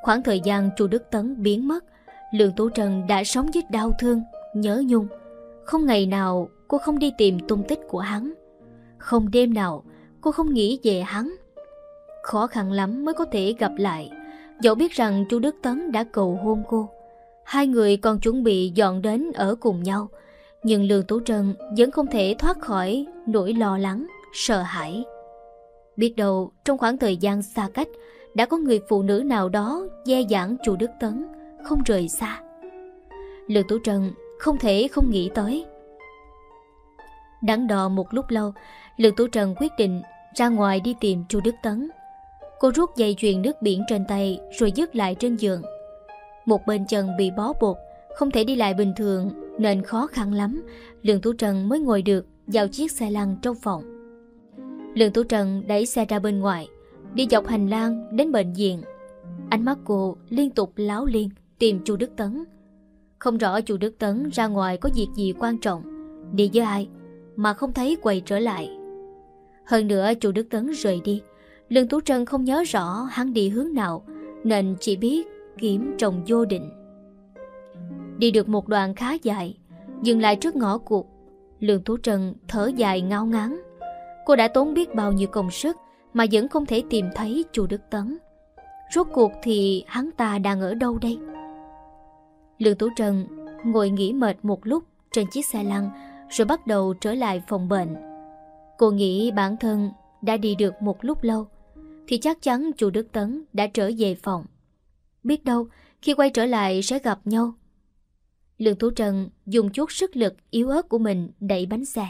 Khoảng thời gian chu Đức Tấn biến mất Lương Tú Trần đã sống với đau thương, nhớ nhung. Không ngày nào cô không đi tìm tung tích của hắn. Không đêm nào cô không nghĩ về hắn. Khó khăn lắm mới có thể gặp lại. Dẫu biết rằng chú Đức Tấn đã cầu hôn cô. Hai người còn chuẩn bị dọn đến ở cùng nhau. Nhưng Lương Tú Trân vẫn không thể thoát khỏi nỗi lo lắng, sợ hãi. Biết đâu trong khoảng thời gian xa cách đã có người phụ nữ nào đó dè dãn chú Đức Tấn, không rời xa. Lương Tú Trân không thể không nghĩ tới. Đắn đo một lúc lâu, Lương Tú Trần quyết định ra ngoài đi tìm chu Đức Tấn. Cô rút dây chuyền nước biển trên tay rồi dứt lại trên giường. Một bên chân bị bó bột, không thể đi lại bình thường nên khó khăn lắm. Lương Tú Trần mới ngồi được vào chiếc xe lăn trong phòng. Lương Tú Trần đẩy xe ra bên ngoài, đi dọc hành lang đến bệnh viện. Ánh mắt cô liên tục láo liên tìm chu Đức Tấn. Không rõ chu Đức Tấn ra ngoài có việc gì quan trọng, đi với ai mà không thấy quay trở lại. Hơn nữa chu Đức Tấn rời đi, Lương Tú Trân không nhớ rõ hắn đi hướng nào nên chỉ biết kiếm trồng vô định. Đi được một đoạn khá dài, dừng lại trước ngõ cuộc. Lương Tú Trân thở dài ngao ngán. Cô đã tốn biết bao nhiêu công sức mà vẫn không thể tìm thấy chu Đức Tấn. Rốt cuộc thì hắn ta đang ở đâu đây? Lương Tú Trân ngồi nghỉ mệt một lúc trên chiếc xe lăn rồi bắt đầu trở lại phòng bệnh. Cô nghĩ bản thân đã đi được một lúc lâu thì chắc chắn chú Đức Tấn đã trở về phòng. Biết đâu khi quay trở lại sẽ gặp nhau. Lương Thú Trân dùng chút sức lực yếu ớt của mình đẩy bánh xe.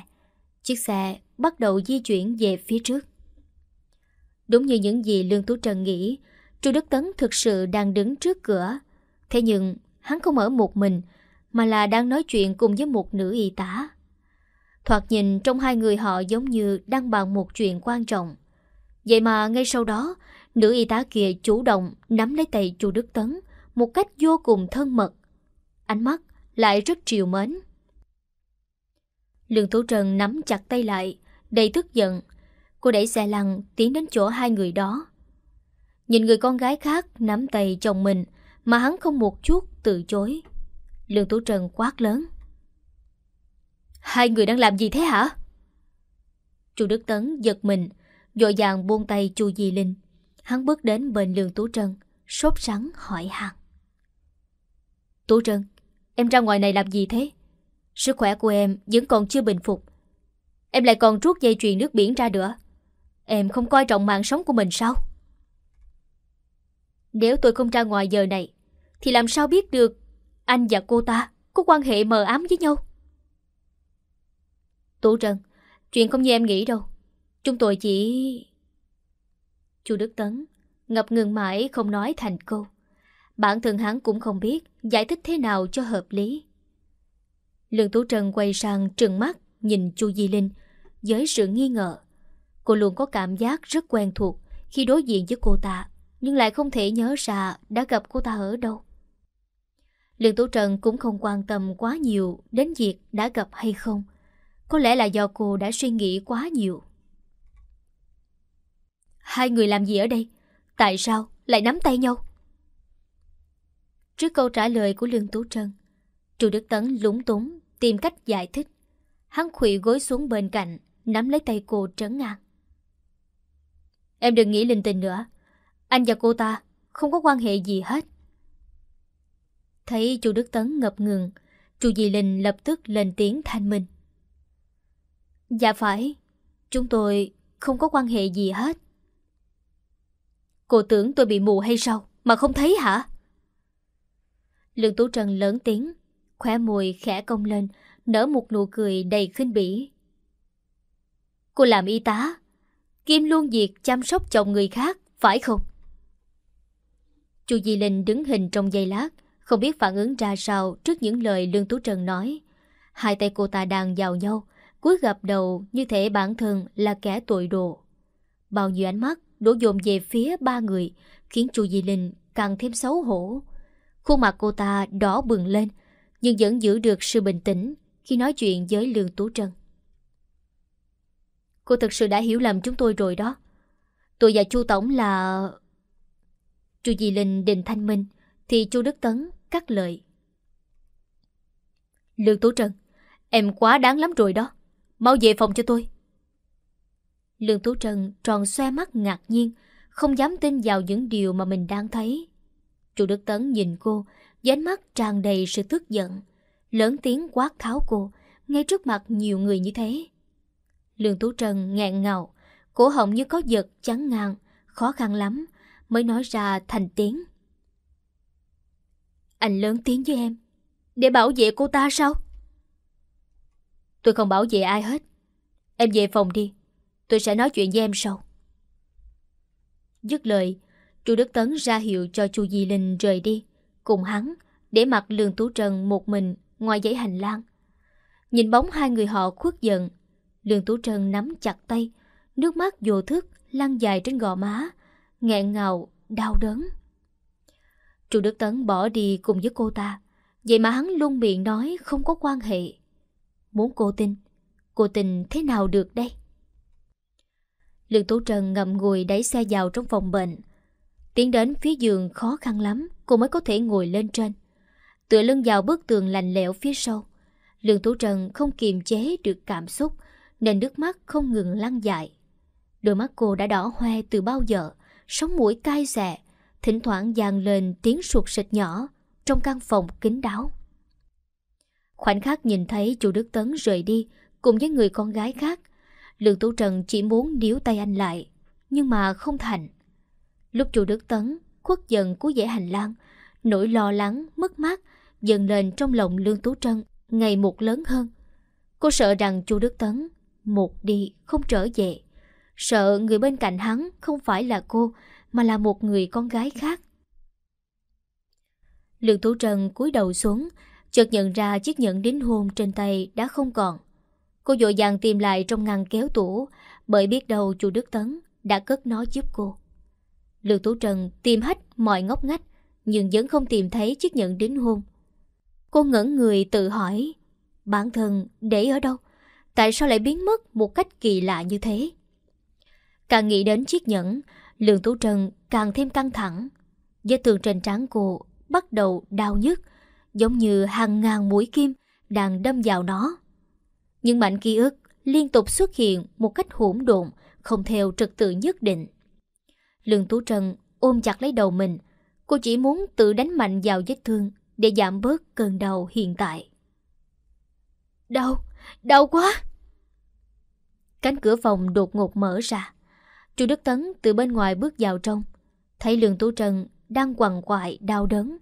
Chiếc xe bắt đầu di chuyển về phía trước. Đúng như những gì Lương Tú Trân nghĩ, Chu Đức Tấn thực sự đang đứng trước cửa. Thế nhưng hắn không ở một mình, mà là đang nói chuyện cùng với một nữ y tá. Thoạt nhìn trong hai người họ giống như đang bàn một chuyện quan trọng. Vậy mà ngay sau đó, nữ y tá kia chủ động nắm lấy tay chu Đức Tấn một cách vô cùng thân mật. Ánh mắt lại rất triều mến. Lương Thủ Trần nắm chặt tay lại, đầy tức giận. Cô đẩy xe lăn tiến đến chỗ hai người đó. Nhìn người con gái khác nắm tay chồng mình mà hắn không một chút từ chối. Lương Thủ Trần quát lớn. Hai người đang làm gì thế hả? Chu Đức Tấn giật mình, dội dàng buông tay Chu Di Linh. Hắn bước đến bên Lương Tú Trân, sốt sắng hỏi han. Tú Trân, em ra ngoài này làm gì thế? Sức khỏe của em vẫn còn chưa bình phục. Em lại còn rút dây chuyền nước biển ra nữa. Em không coi trọng mạng sống của mình sao? Nếu tôi không ra ngoài giờ này, thì làm sao biết được anh và cô ta có quan hệ mờ ám với nhau? Tú Trân, chuyện không như em nghĩ đâu. Chúng tôi chỉ... Chu Đức Tấn ngập ngừng mãi không nói thành câu. Bản thân hắn cũng không biết giải thích thế nào cho hợp lý. Lương Tú Trân quay sang trừng mắt nhìn Chu Di Linh với sự nghi ngờ. Cô luôn có cảm giác rất quen thuộc khi đối diện với cô ta, nhưng lại không thể nhớ ra đã gặp cô ta ở đâu. Lương Tú Trần cũng không quan tâm quá nhiều đến việc đã gặp hay không. Có lẽ là do cô đã suy nghĩ quá nhiều. Hai người làm gì ở đây? Tại sao lại nắm tay nhau? Trước câu trả lời của Lương Tú Trân, Chu Đức Tấn lúng túng tìm cách giải thích. Hắn khủy gối xuống bên cạnh, nắm lấy tay cô trấn ngang. Em đừng nghĩ linh tinh nữa. Anh và cô ta không có quan hệ gì hết. Thấy chu Đức Tấn ngập ngừng, chu Di Linh lập tức lên tiếng thanh minh. Dạ phải, chúng tôi không có quan hệ gì hết. Cô tưởng tôi bị mù hay sao, mà không thấy hả? Lương Tú Trần lớn tiếng, khóe môi khẽ cong lên, nở một nụ cười đầy khinh bỉ. Cô làm y tá, Kim luôn việc chăm sóc chồng người khác, phải không? Chu Di Linh đứng hình trong giây lát, không biết phản ứng ra sao trước những lời Lương Tú Trần nói. Hai tay cô ta đang vào nhau, cúi gặp đầu như thể bản thân là kẻ tội đồ. Bao nhiêu ánh mắt đổ dồn về phía ba người, khiến Chu Di Linh càng thêm xấu hổ. Khuôn mặt cô ta đỏ bừng lên, nhưng vẫn giữ được sự bình tĩnh khi nói chuyện với Lương Tú Trân. Cô thực sự đã hiểu lầm chúng tôi rồi đó. Tôi và Chu Tổng là... Chu Di Linh định thanh minh, thì Chu Đức Tấn cắt lời. Lương Tú Trân, em quá đáng lắm rồi đó. Mau về phòng cho tôi. Lương Tú Trân tròn xoe mắt ngạc nhiên, không dám tin vào những điều mà mình đang thấy. Chu Đức Tấn nhìn cô, với ánh mắt tràn đầy sự tức giận. Lớn tiếng quát tháo cô, ngay trước mặt nhiều người như thế. Lương Tú Trân ngẹn ngào, cổ họng như có giật chán ngang, khó khăn lắm mới nói ra thành tiếng. Anh lớn tiếng với em, để bảo vệ cô ta sao? Tôi không bảo vệ ai hết. Em về phòng đi, tôi sẽ nói chuyện với em sau. Dứt lời, chu Đức Tấn ra hiệu cho chu Di Linh rời đi, cùng hắn, để mặc Lương Tú Trần một mình ngoài giấy hành lang. Nhìn bóng hai người họ khuất giận, Lương Tú Trần nắm chặt tay, nước mắt vô thức lăn dài trên gò má, nghẹn ngào, đau đớn. Chu Đức Tấn bỏ đi cùng với cô ta, vậy mà hắn luôn miệng nói không có quan hệ. Muốn cô tin, cô tin thế nào được đây? Lương Tú Trần ngậm ngùi đẩy xe vào trong phòng bệnh. Tiến đến phía giường khó khăn lắm, cô mới có thể ngồi lên trên. Tựa lưng vào bức tường lạnh lẽo phía sau. Lương Tú Trần không kiềm chế được cảm xúc, nên nước mắt không ngừng lăn dài. Đôi mắt cô đã đỏ hoe từ bao giờ, sống mũi cay xè, thỉnh thoảng dàn lên tiếng sụt sịch nhỏ trong căn phòng kín đáo. Khoảnh khắc nhìn thấy chủ Đức Tấn rời đi cùng với người con gái khác, Lương Tú Trần chỉ muốn níu tay anh lại, nhưng mà không thành. Lúc chủ Đức Tấn khuất dần cuối dãy hành lang, nỗi lo lắng, mất mát dần lên trong lòng Lương Tú Trân ngày một lớn hơn. Cô sợ rằng chú Đức Tấn một đi không trở về. Sợ người bên cạnh hắn không phải là cô mà là một người con gái khác. Lương Tú Trần cúi đầu xuống, chợt nhận ra chiếc nhẫn đính hôn trên tay đã không còn. Cô dội dàng tìm lại trong ngăn kéo tủ, bởi biết đâu chú Đức Tấn đã cất nó giúp cô. Lương Tú Trân tìm hết mọi ngóc ngách, nhưng vẫn không tìm thấy chiếc nhẫn đính hôn. Cô ngẩn người tự hỏi, bản thân để ở đâu? Tại sao lại biến mất một cách kỳ lạ như thế? Càng nghĩ đến chiếc nhẫn, Lương Tú Trân càng thêm căng thẳng. Vết thương trên trán cô bắt đầu đau nhức, giống như hàng ngàn mũi kim đang đâm vào nó. Những mảnh ký ức liên tục xuất hiện một cách hỗn độn, không theo trật tự nhất định. Lương Tú Trân ôm chặt lấy đầu mình, cô chỉ muốn tự đánh mạnh vào vết thương để giảm bớt cơn đau hiện tại. Đau, đau quá! Cánh cửa phòng đột ngột mở ra. Chu Đức Tấn từ bên ngoài bước vào trong, thấy Lương Tú Trân đang quằn quại đau đớn.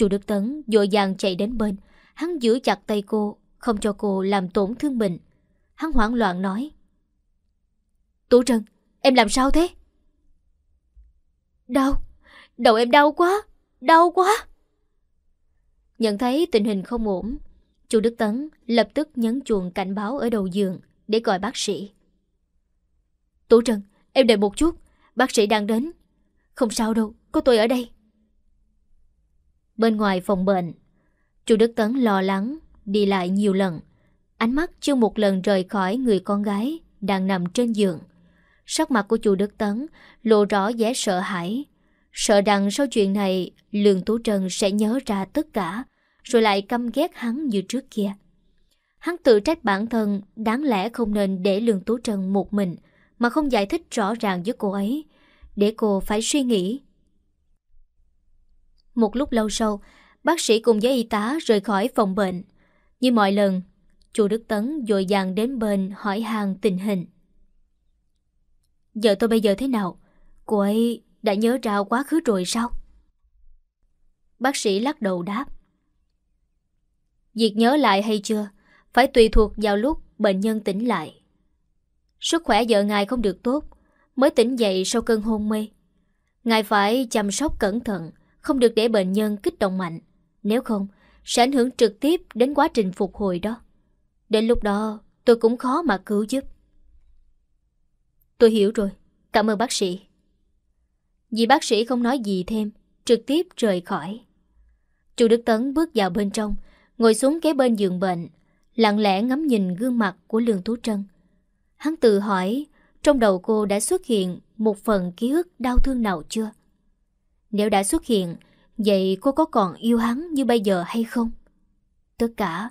Chu Đức Tấn dội dàng chạy đến bên, hắn giữ chặt tay cô, không cho cô làm tổn thương mình. Hắn hoảng loạn nói. Tú Trân, em làm sao thế? Đau, đầu em đau quá, đau quá. Nhận thấy tình hình không ổn, Chu Đức Tấn lập tức nhấn chuồng cảnh báo ở đầu giường để gọi bác sĩ. Tú Trân, em đợi một chút, bác sĩ đang đến. Không sao đâu, có tôi ở đây. Bên ngoài phòng bệnh, Chu Đức Tấn lo lắng, đi lại nhiều lần. Ánh mắt chưa một lần rời khỏi người con gái đang nằm trên giường. Sắc mặt của chu Đức Tấn lộ rõ vẻ sợ hãi. Sợ rằng sau chuyện này, Lương Tú Trân sẽ nhớ ra tất cả, rồi lại căm ghét hắn như trước kia. Hắn tự trách bản thân đáng lẽ không nên để Lương Tú Trân một mình mà không giải thích rõ ràng với cô ấy, để cô phải suy nghĩ. Một lúc lâu sau, bác sĩ cùng với y tá rời khỏi phòng bệnh. Như mọi lần, chu Đức Tấn dội dàng đến bên hỏi hàng tình hình. Giờ tôi bây giờ thế nào? Cô ấy đã nhớ ra quá khứ rồi sao? Bác sĩ lắc đầu đáp. Việc nhớ lại hay chưa? Phải tùy thuộc vào lúc bệnh nhân tỉnh lại. Sức khỏe vợ ngài không được tốt, mới tỉnh dậy sau cơn hôn mê. Ngài phải chăm sóc cẩn thận, không được để bệnh nhân kích động mạnh. Nếu không, sẽ ảnh hưởng trực tiếp đến quá trình phục hồi đó. Đến lúc đó, tôi cũng khó mà cứu giúp. Tôi hiểu rồi, cảm ơn bác sĩ. Vì bác sĩ không nói gì thêm, trực tiếp rời khỏi. Chu Đức Tấn bước vào bên trong, ngồi xuống kế bên giường bệnh, lặng lẽ ngắm nhìn gương mặt của Lương Tú Trân. Hắn tự hỏi, trong đầu cô đã xuất hiện một phần ký ức đau thương nào chưa? Nếu đã xuất hiện, vậy cô có còn yêu hắn như bây giờ hay không? Tất cả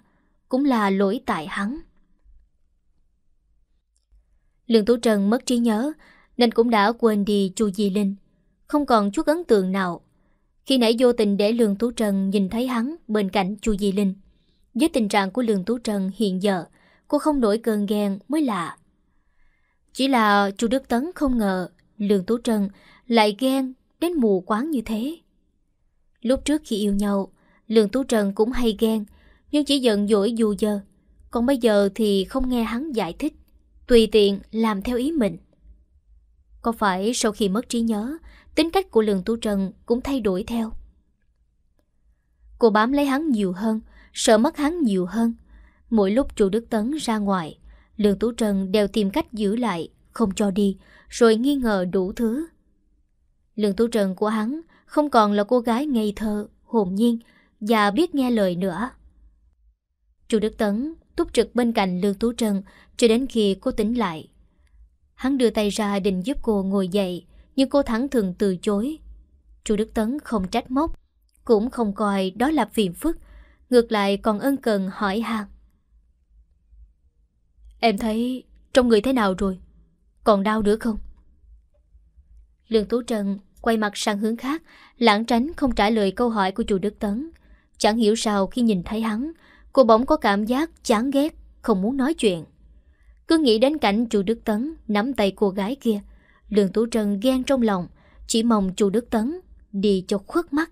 cũng là lỗi tại hắn. Lương Tú Trân mất trí nhớ, nên cũng đã quên đi Chu Di Linh. Không còn chút ấn tượng nào. Khi nãy vô tình để Lương Tú Trân nhìn thấy hắn bên cạnh Chu Di Linh. Với tình trạng của Lương Tú Trân hiện giờ, cô không nổi cơn ghen mới lạ. Chỉ là chu Đức Tấn không ngờ Lương Tú Trân lại ghen đến mù quáng như thế. Lúc trước khi yêu nhau, Lương Tú Trân cũng hay ghen, nhưng chỉ giận dỗi dù dơ. Còn bây giờ thì không nghe hắn giải thích, tùy tiện làm theo ý mình. Có phải sau khi mất trí nhớ, tính cách của Lương Tú Trân cũng thay đổi theo? Cô bám lấy hắn nhiều hơn, sợ mất hắn nhiều hơn. Mỗi lúc chủ Đức Tấn ra ngoài, Lương Tú Trân đều tìm cách giữ lại, không cho đi, rồi nghi ngờ đủ thứ. Lương Tú trần của hắn không còn là cô gái ngây thơ, hồn nhiên và biết nghe lời nữa. Chu Đức Tấn túc trực bên cạnh Lương Tú trần cho đến khi cô tỉnh lại. Hắn đưa tay ra định giúp cô ngồi dậy, nhưng cô thẳng thường từ chối. Chu Đức Tấn không trách móc, cũng không coi đó là phiền phức, ngược lại còn ân cần hỏi han. Em thấy trong người thế nào rồi? Còn đau nữa không? Lương Tú trần quay mặt sang hướng khác, lãng tránh không trả lời câu hỏi của chủ Đức Tấn. Chẳng hiểu sao khi nhìn thấy hắn, cô bỗng có cảm giác chán ghét, không muốn nói chuyện. Cứ nghĩ đến cảnh chủ Đức Tấn nắm tay cô gái kia, Lương Tú Trân ghen trong lòng, chỉ mong chủ Đức Tấn đi cho khuất mắt.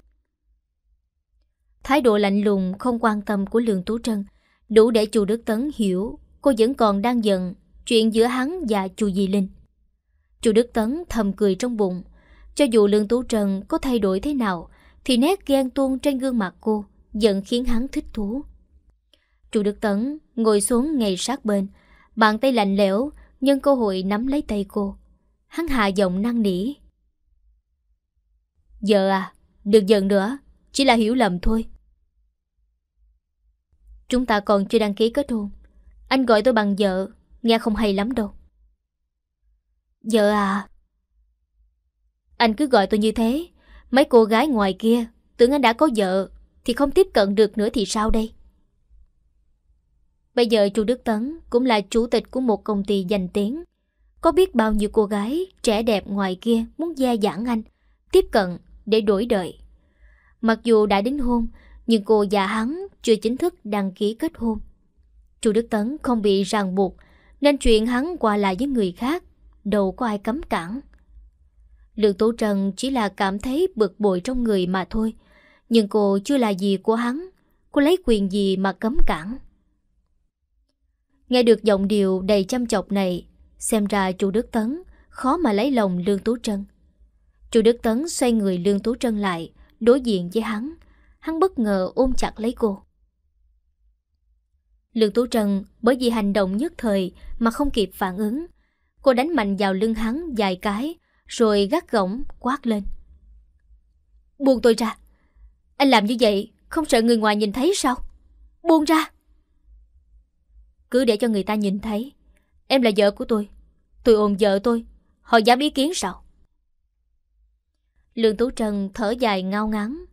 Thái độ lạnh lùng không quan tâm của Lương Tú Trân đủ để chủ Đức Tấn hiểu cô vẫn còn đang giận chuyện giữa hắn và chu Di Linh. Chu Đức Tấn thầm cười trong bụng. Cho dù Lương Tú Trần có thay đổi thế nào, thì nét ghen tuông trên gương mặt cô vẫn khiến hắn thích thú. Chu Đức Tấn ngồi xuống ngay sát bên, bàn tay lạnh lẽo nhân cơ hội nắm lấy tay cô. Hắn hạ giọng năng nỉ. Giờ à, đừng giận nữa, chỉ là hiểu lầm thôi. Chúng ta còn chưa đăng ký kết hôn. Anh gọi tôi bằng vợ, nghe không hay lắm đâu. Vợ à? Anh cứ gọi tôi như thế. Mấy cô gái ngoài kia, tưởng anh đã có vợ, thì không tiếp cận được nữa thì sao đây? Bây giờ chú Đức Tấn cũng là chủ tịch của một công ty danh tiếng. Có biết bao nhiêu cô gái trẻ đẹp ngoài kia muốn gia giảng anh, tiếp cận để đổi đời. Mặc dù đã đính hôn, nhưng cô và hắn chưa chính thức đăng ký kết hôn. Chú Đức Tấn không bị ràng buộc, nên chuyện hắn qua lại với người khác, đâu có ai cấm cản. Lương Tố Trần chỉ là cảm thấy bực bội trong người mà thôi, nhưng cô chưa là gì của hắn, cô lấy quyền gì mà cấm cản. Nghe được giọng điệu đầy chăm chọc này, xem ra chú Đức Tấn khó mà lấy lòng Lương Tú Trân. Chú Đức Tấn xoay người Lương Tú Trân lại, đối diện với hắn. Hắn bất ngờ ôm chặt lấy cô. Lương Tú Trân bởi vì hành động nhất thời mà không kịp phản ứng. Cô đánh mạnh vào lưng hắn vài cái, rồi gắt gỏng quát lên. Buông tôi ra. Anh làm như vậy không sợ người ngoài nhìn thấy sao? Buông ra. Cứ để cho người ta nhìn thấy. Em là vợ của tôi. Tôi ôm vợ tôi. Họ dám ý kiến sao? Lương Tú trần thở dài ngao ngán.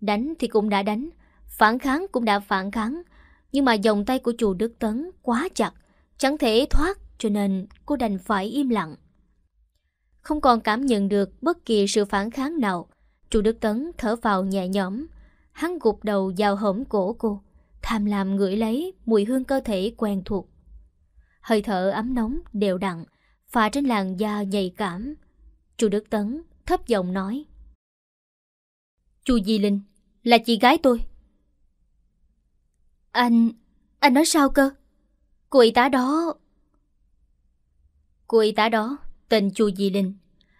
Đánh thì cũng đã đánh. Phản kháng cũng đã phản kháng. Nhưng mà dòng tay của chủ Đức Tấn quá chặt, chẳng thể thoát cho nên cô đành phải im lặng. Không còn cảm nhận được bất kỳ sự phản kháng nào, chu Đức Tấn thở vào nhẹ nhõm, hắn gục đầu vào hõm cổ cô, tham lam ngửi lấy mùi hương cơ thể quen thuộc. Hơi thở ấm nóng đều đặn, phà trên làn da nhạy cảm. Chu Đức Tấn thấp giọng nói. Chu Di Linh, là chị gái tôi. Anh... anh nói sao cơ? Cô y tá đó... Cô y tá đó tên Chu Di Linh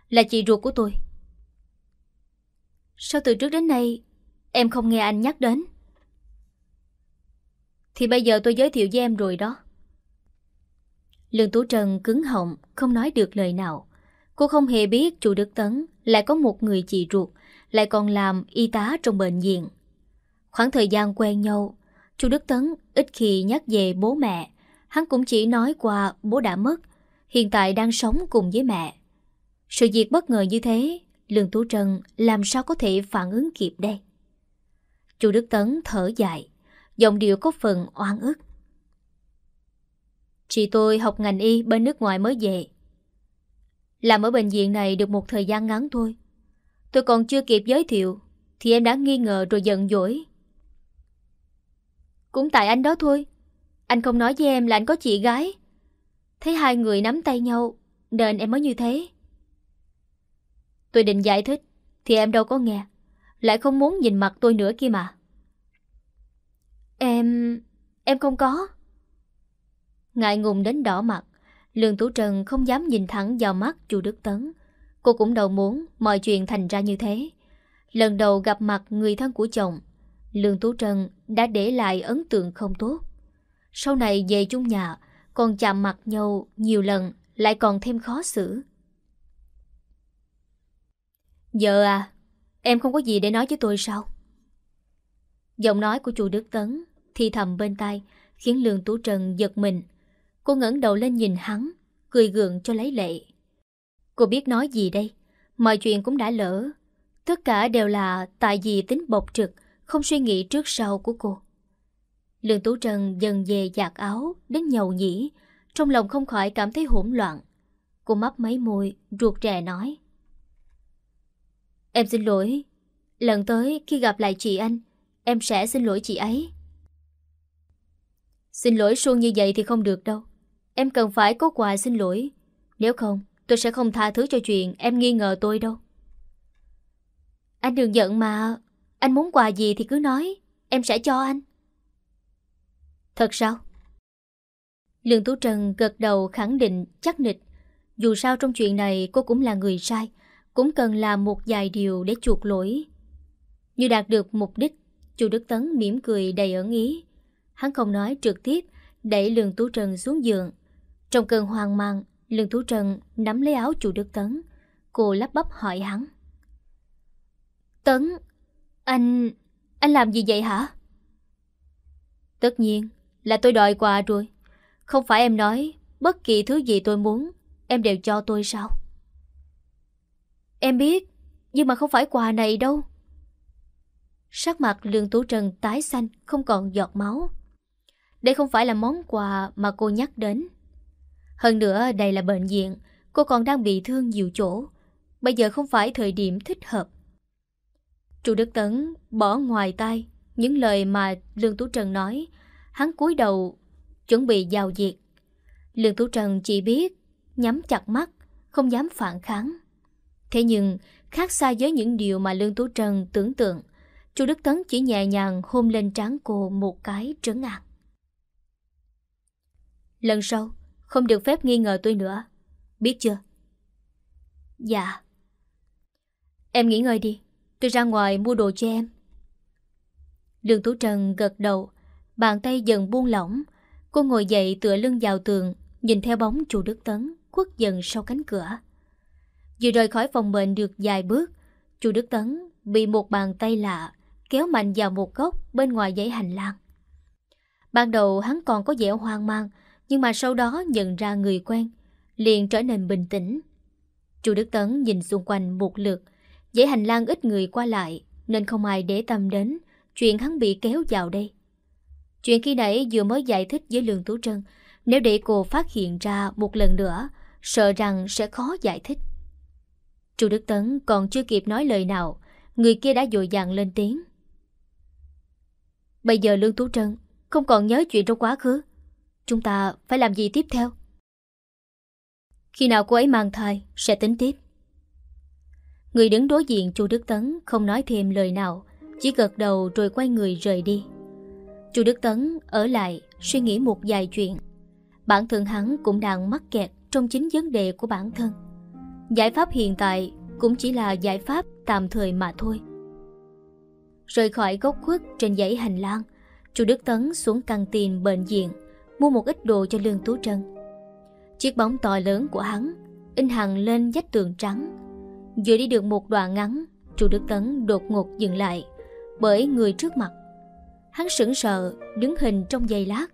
là chị ruột của tôi. Sao từ trước đến nay em không nghe anh nhắc đến? Thì bây giờ tôi giới thiệu với em rồi đó. Lương Tú Trần cứng họng, không nói được lời nào. Cô không hề biết chủ Đức Tấn lại có một người chị ruột, lại còn làm y tá trong bệnh viện. Khoảng thời gian quen nhau, Chu Đức Tấn ít khi nhắc về bố mẹ, hắn cũng chỉ nói qua bố đã mất, hiện tại đang sống cùng với mẹ. Sự việc bất ngờ như thế, Lương Tú Trân làm sao có thể phản ứng kịp đây? Chu Đức Tấn thở dài, giọng điệu có phần oan ức. Chị tôi học ngành y bên nước ngoài mới về. Làm ở bệnh viện này được một thời gian ngắn thôi. Tôi còn chưa kịp giới thiệu, thì em đã nghi ngờ rồi giận dỗi Cũng tại anh đó thôi. Anh không nói với em là anh có chị gái. Thấy hai người nắm tay nhau, nên em mới như thế. Tôi định giải thích, thì em đâu có nghe. Lại không muốn nhìn mặt tôi nữa kia mà. Em... em không có. Ngại ngùng đến đỏ mặt, Lương Tú Trần không dám nhìn thẳng vào mắt chu Đức Tấn. Cô cũng đâu muốn mọi chuyện thành ra như thế. Lần đầu gặp mặt người thân của chồng, Lương Tú Trần đã để lại ấn tượng không tốt. Sau này về chung nhà, còn chạm mặt nhau nhiều lần lại còn thêm khó xử. Giờ à, em không có gì để nói với tôi sao? Giọng nói của chủ Đức Tấn thì thầm bên tai khiến Lương Tú Trần giật mình. Cô ngẩng đầu lên nhìn hắn, cười gượng cho lấy lệ. Cô biết nói gì đây? Mọi chuyện cũng đã lỡ. Tất cả đều là tại vì tính bộc trực, không suy nghĩ trước sau của cô. Lương Tú Trân dần về giặt áo, đến nhầu nhĩ, trong lòng không khỏi cảm thấy hỗn loạn. Cô mấp mấy môi, ruột rè nói. Em xin lỗi. Lần tới khi gặp lại chị anh, em sẽ xin lỗi chị ấy. Xin lỗi suông như vậy thì không được đâu. Em cần phải có quà xin lỗi. Nếu không, tôi sẽ không tha thứ cho chuyện em nghi ngờ tôi đâu. Anh đừng giận mà. Anh muốn quà gì thì cứ nói. Em sẽ cho anh. Thật sao? Lương Tú Trần gật đầu khẳng định chắc nịch. Dù sao trong chuyện này cô cũng là người sai. Cũng cần làm một vài điều để chuộc lỗi. Như đạt được mục đích, chu Đức Tấn mỉm cười đầy ẩn ý. Hắn không nói trực tiếp, đẩy Lương Tú Trần xuống giường. Trong cơn hoang mang, Lương Tú Trần nắm lấy áo chủ Đức Tấn. Cô lắp bắp hỏi hắn. Tấn, anh... anh làm gì vậy hả? Tất nhiên là tôi đòi quà rồi. Không phải em nói bất kỳ thứ gì tôi muốn, em đều cho tôi sao? Em biết, nhưng mà không phải quà này đâu. Sắc mặt Lương Tú Trần tái xanh, không còn giọt máu. Đây không phải là món quà mà cô nhắc đến. Hơn nữa đây là bệnh viện, cô còn đang bị thương nhiều chỗ. Bây giờ không phải thời điểm thích hợp. Chu Đức Tấn bỏ ngoài tay những lời mà Lương Tú Trần nói. Hắn cúi đầu chuẩn bị giao diệt. Lương Tú Trần chỉ biết nhắm chặt mắt, không dám phản kháng. Thế nhưng, khác xa với những điều mà Lương Tú Trần tưởng tượng, Chu Đức Tấn chỉ nhẹ nhàng hôn lên trán cô một cái trấn an. Lần sau, không được phép nghi ngờ tôi nữa. Biết chưa? Dạ. Em nghỉ ngơi đi. Tôi ra ngoài mua đồ cho em. Lương Tú Trần gật đầu, bàn tay dần buông lỏng. Cô ngồi dậy tựa lưng vào tường, nhìn theo bóng chủ Đức Tấn khuất dần sau cánh cửa. Vừa rời khỏi phòng bệnh được vài bước, chủ Đức Tấn bị một bàn tay lạ kéo mạnh vào một góc bên ngoài dãy hành lang. Ban đầu hắn còn có vẻ hoang mang, nhưng mà sau đó nhận ra người quen, liền trở nên bình tĩnh. Chu Đức Tấn nhìn xung quanh một lượt, dãy hành lang ít người qua lại nên không ai để tâm đến chuyện hắn bị kéo vào đây. Chuyện khi nãy vừa mới giải thích với Lương Tú Trân, nếu để cô phát hiện ra một lần nữa, sợ rằng sẽ khó giải thích. Chu Đức Tấn còn chưa kịp nói lời nào, người kia đã dội dàng lên tiếng. Bây giờ Lương Tú Trân không còn nhớ chuyện trong quá khứ. Chúng ta phải làm gì tiếp theo? Khi nào cô ấy mang thai, sẽ tính tiếp. Người đứng đối diện chu Đức Tấn không nói thêm lời nào, chỉ gật đầu rồi quay người rời đi chu Đức Tấn ở lại suy nghĩ một vài chuyện. Bản thân hắn cũng đang mắc kẹt trong chính vấn đề của bản thân. Giải pháp hiện tại cũng chỉ là giải pháp tạm thời mà thôi. Rời khỏi góc khuất trên dãy hành lang, chu Đức Tấn xuống căng tin bệnh viện, mua một ít đồ cho Lương Tú Trân. Chiếc bóng to lớn của hắn in hằng lên vách tường trắng. Vừa đi được một đoạn ngắn, chu Đức Tấn đột ngột dừng lại bởi người trước mặt. Hắn sững sờ, đứng hình trong giây lát.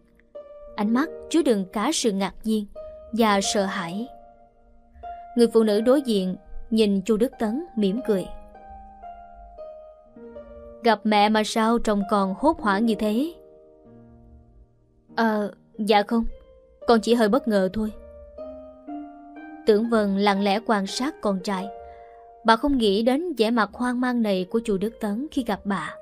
Ánh mắt chứa đựng cả sự ngạc nhiên và sợ hãi. Người phụ nữ đối diện nhìn chu Đức Tấn mỉm cười. Gặp mẹ mà sao trông còn hốt hoảng như thế? Ờ, dạ không, con chỉ hơi bất ngờ thôi. Tưởng Vân lặng lẽ quan sát con trai. Bà không nghĩ đến vẻ mặt hoang mang này của chu Đức Tấn khi gặp bà.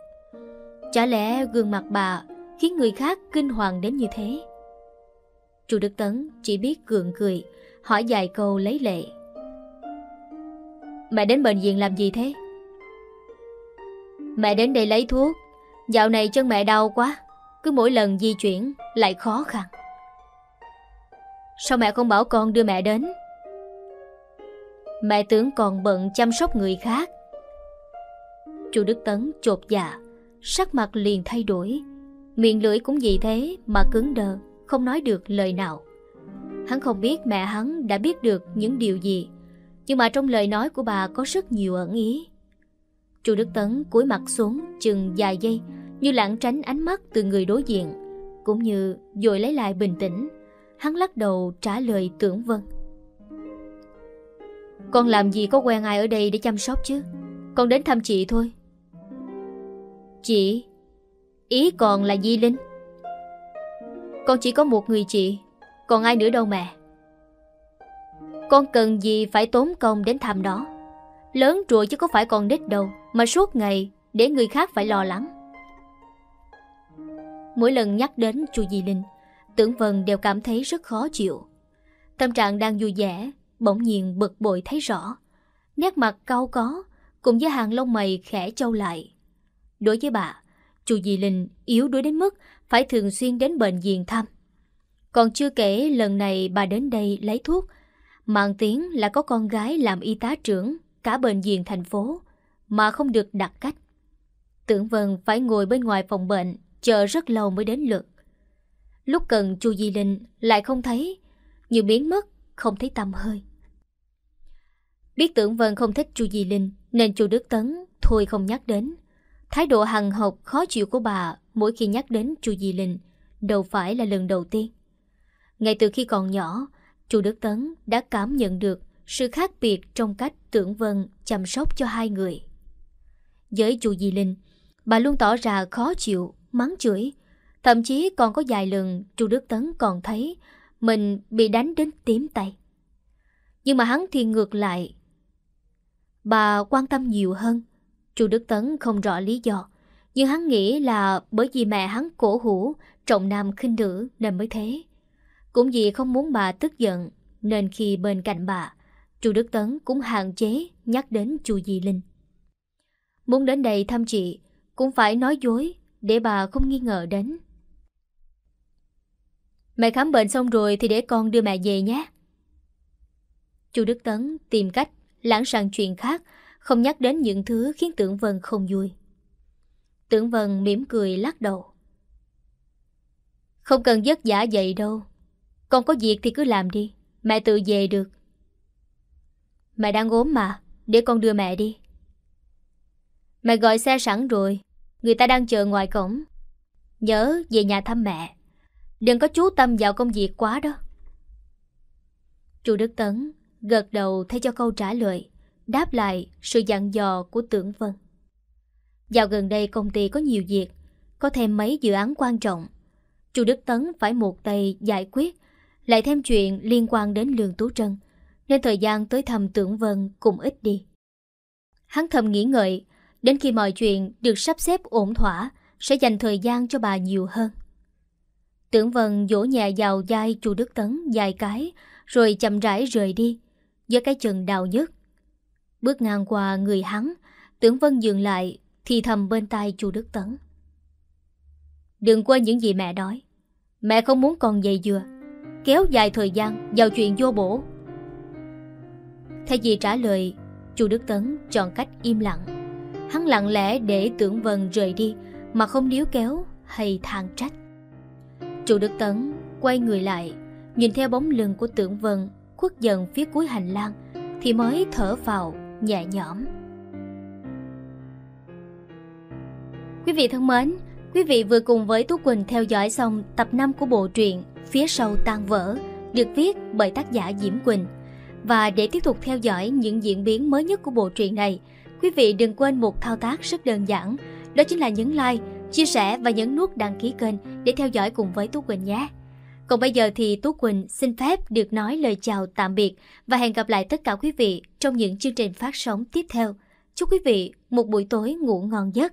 Chả lẽ gương mặt bà khiến người khác kinh hoàng đến như thế. Chu Đức Tấn chỉ biết gượng cười, hỏi vài câu lấy lệ. Mẹ đến bệnh viện làm gì thế? Mẹ đến đây lấy thuốc. Dạo này chân mẹ đau quá, cứ mỗi lần di chuyển lại khó khăn. Sao mẹ không bảo con đưa mẹ đến? Mẹ tưởng còn bận chăm sóc người khác. Chu Đức Tấn chột dạ, sắc mặt liền thay đổi. Miệng lưỡi cũng vì thế mà cứng đờ, không nói được lời nào. Hắn không biết mẹ hắn đã biết được những điều gì, nhưng mà trong lời nói của bà có rất nhiều ẩn ý. Chu Đức Tấn cúi mặt xuống chừng vài giây như lãng tránh ánh mắt từ người đối diện, cũng như dội lấy lại bình tĩnh. Hắn lắc đầu trả lời tưởng vân. Con làm gì có quen ai ở đây để chăm sóc chứ? Con đến thăm chị thôi. Chị? Ý còn là Di Linh? Con chỉ có một người chị, còn ai nữa đâu mẹ. Con cần gì phải tốn công đến thăm đó. Lớn rồi chứ có phải còn nít đâu, mà suốt ngày để người khác phải lo lắng. Mỗi lần nhắc đến chu Di Linh, Tưởng Vân đều cảm thấy rất khó chịu. Tâm trạng đang vui vẻ, bỗng nhiên bực bội thấy rõ. Nét mặt cau có, cùng với hàng lông mày khẽ trâu lại. Đối với bà, chu Di Linh yếu đuối đến mức phải thường xuyên đến bệnh viện thăm. Còn chưa kể lần này bà đến đây lấy thuốc, mang tiếng là có con gái làm y tá trưởng cả bệnh viện thành phố mà không được đặt cách. Tưởng Vân phải ngồi bên ngoài phòng bệnh chờ rất lâu mới đến lượt. Lúc cần chu Di Linh lại không thấy, như biến mất, không thấy tăm hơi. Biết tưởng Vân không thích chu Di Linh nên chu Đức Tấn thôi không nhắc đến. Thái độ hằng học khó chịu của bà mỗi khi nhắc đến chu Di Linh đâu phải là lần đầu tiên. Ngay từ khi còn nhỏ, chu Đức Tấn đã cảm nhận được sự khác biệt trong cách tưởng Vân chăm sóc cho hai người. Với chu Di Linh, bà luôn tỏ ra khó chịu, mắng chửi. Thậm chí còn có vài lần chu Đức Tấn còn thấy mình bị đánh đến tím tay. Nhưng mà hắn thì ngược lại. Bà quan tâm nhiều hơn chu Đức Tấn không rõ lý do. Nhưng hắn nghĩ là bởi vì mẹ hắn cổ hủ, trọng nam khinh nữ nên mới thế. Cũng vì không muốn bà tức giận, nên khi bên cạnh bà, chu Đức Tấn cũng hạn chế nhắc đến chu Di Linh. Muốn đến đây thăm chị, cũng phải nói dối để bà không nghi ngờ đến. Mẹ khám bệnh xong rồi thì để con đưa mẹ về nhé. Chu Đức Tấn tìm cách lãng sang chuyện khác, không nhắc đến những thứ khiến Tưởng Vân không vui. Tưởng Vân mỉm cười lắc đầu. Không cần giấc giả vậy đâu. Con có việc thì cứ làm đi, mẹ tự về được. Mẹ đang ốm mà, để con đưa mẹ đi. Mẹ gọi xe sẵn rồi, người ta đang chờ ngoài cổng. Nhớ về nhà thăm mẹ. Đừng có chú tâm vào công việc quá đó. Chu Đức Tấn gật đầu thay cho câu trả lời, đáp lại sự dặn dò của Tưởng Vân. Dạo gần đây công ty có nhiều việc, có thêm mấy dự án quan trọng. Chu Đức Tấn phải một tay giải quyết, lại thêm chuyện liên quan đến Lương Tú Trân, nên thời gian tới thăm Tưởng Vân cũng ít đi. Hắn thầm nghĩ ngợi, đến khi mọi chuyện được sắp xếp ổn thỏa, sẽ dành thời gian cho bà nhiều hơn. Tưởng Vân vỗ nhẹ vào vai chu Đức Tấn dài cái, rồi chậm rãi rời đi, với cái chân đau nhất. Bước ngang qua người hắn, Tưởng Vân dừng lại, thì thầm bên tai chu Đức Tấn. Đừng quên những gì mẹ nói. Mẹ không muốn con dày dừa, kéo dài thời gian vào chuyện vô bổ. Thay vì trả lời, chu Đức Tấn chọn cách im lặng. Hắn lặng lẽ để Tưởng Vân rời đi mà không níu kéo hay than trách. Chu Đức Tấn quay người lại, nhìn theo bóng lưng của Tưởng Vân khuất dần phía cuối hành lang, thì mới thở vào nhẹ nhõm. Quý vị thân mến, quý vị vừa cùng với Tú Quỳnh theo dõi xong tập 5 của bộ truyện Phía sau tan vỡ, được viết bởi tác giả Diễm Quỳnh. Và để tiếp tục theo dõi những diễn biến mới nhất của bộ truyện này, quý vị đừng quên một thao tác rất đơn giản, đó chính là nhấn like, chia sẻ và nhấn nút đăng ký kênh để theo dõi cùng với Tú Quỳnh nhé. Còn bây giờ thì Tú Quỳnh xin phép được nói lời chào tạm biệt và hẹn gặp lại tất cả quý vị trong những chương trình phát sóng tiếp theo. Chúc quý vị một buổi tối ngủ ngon giấc.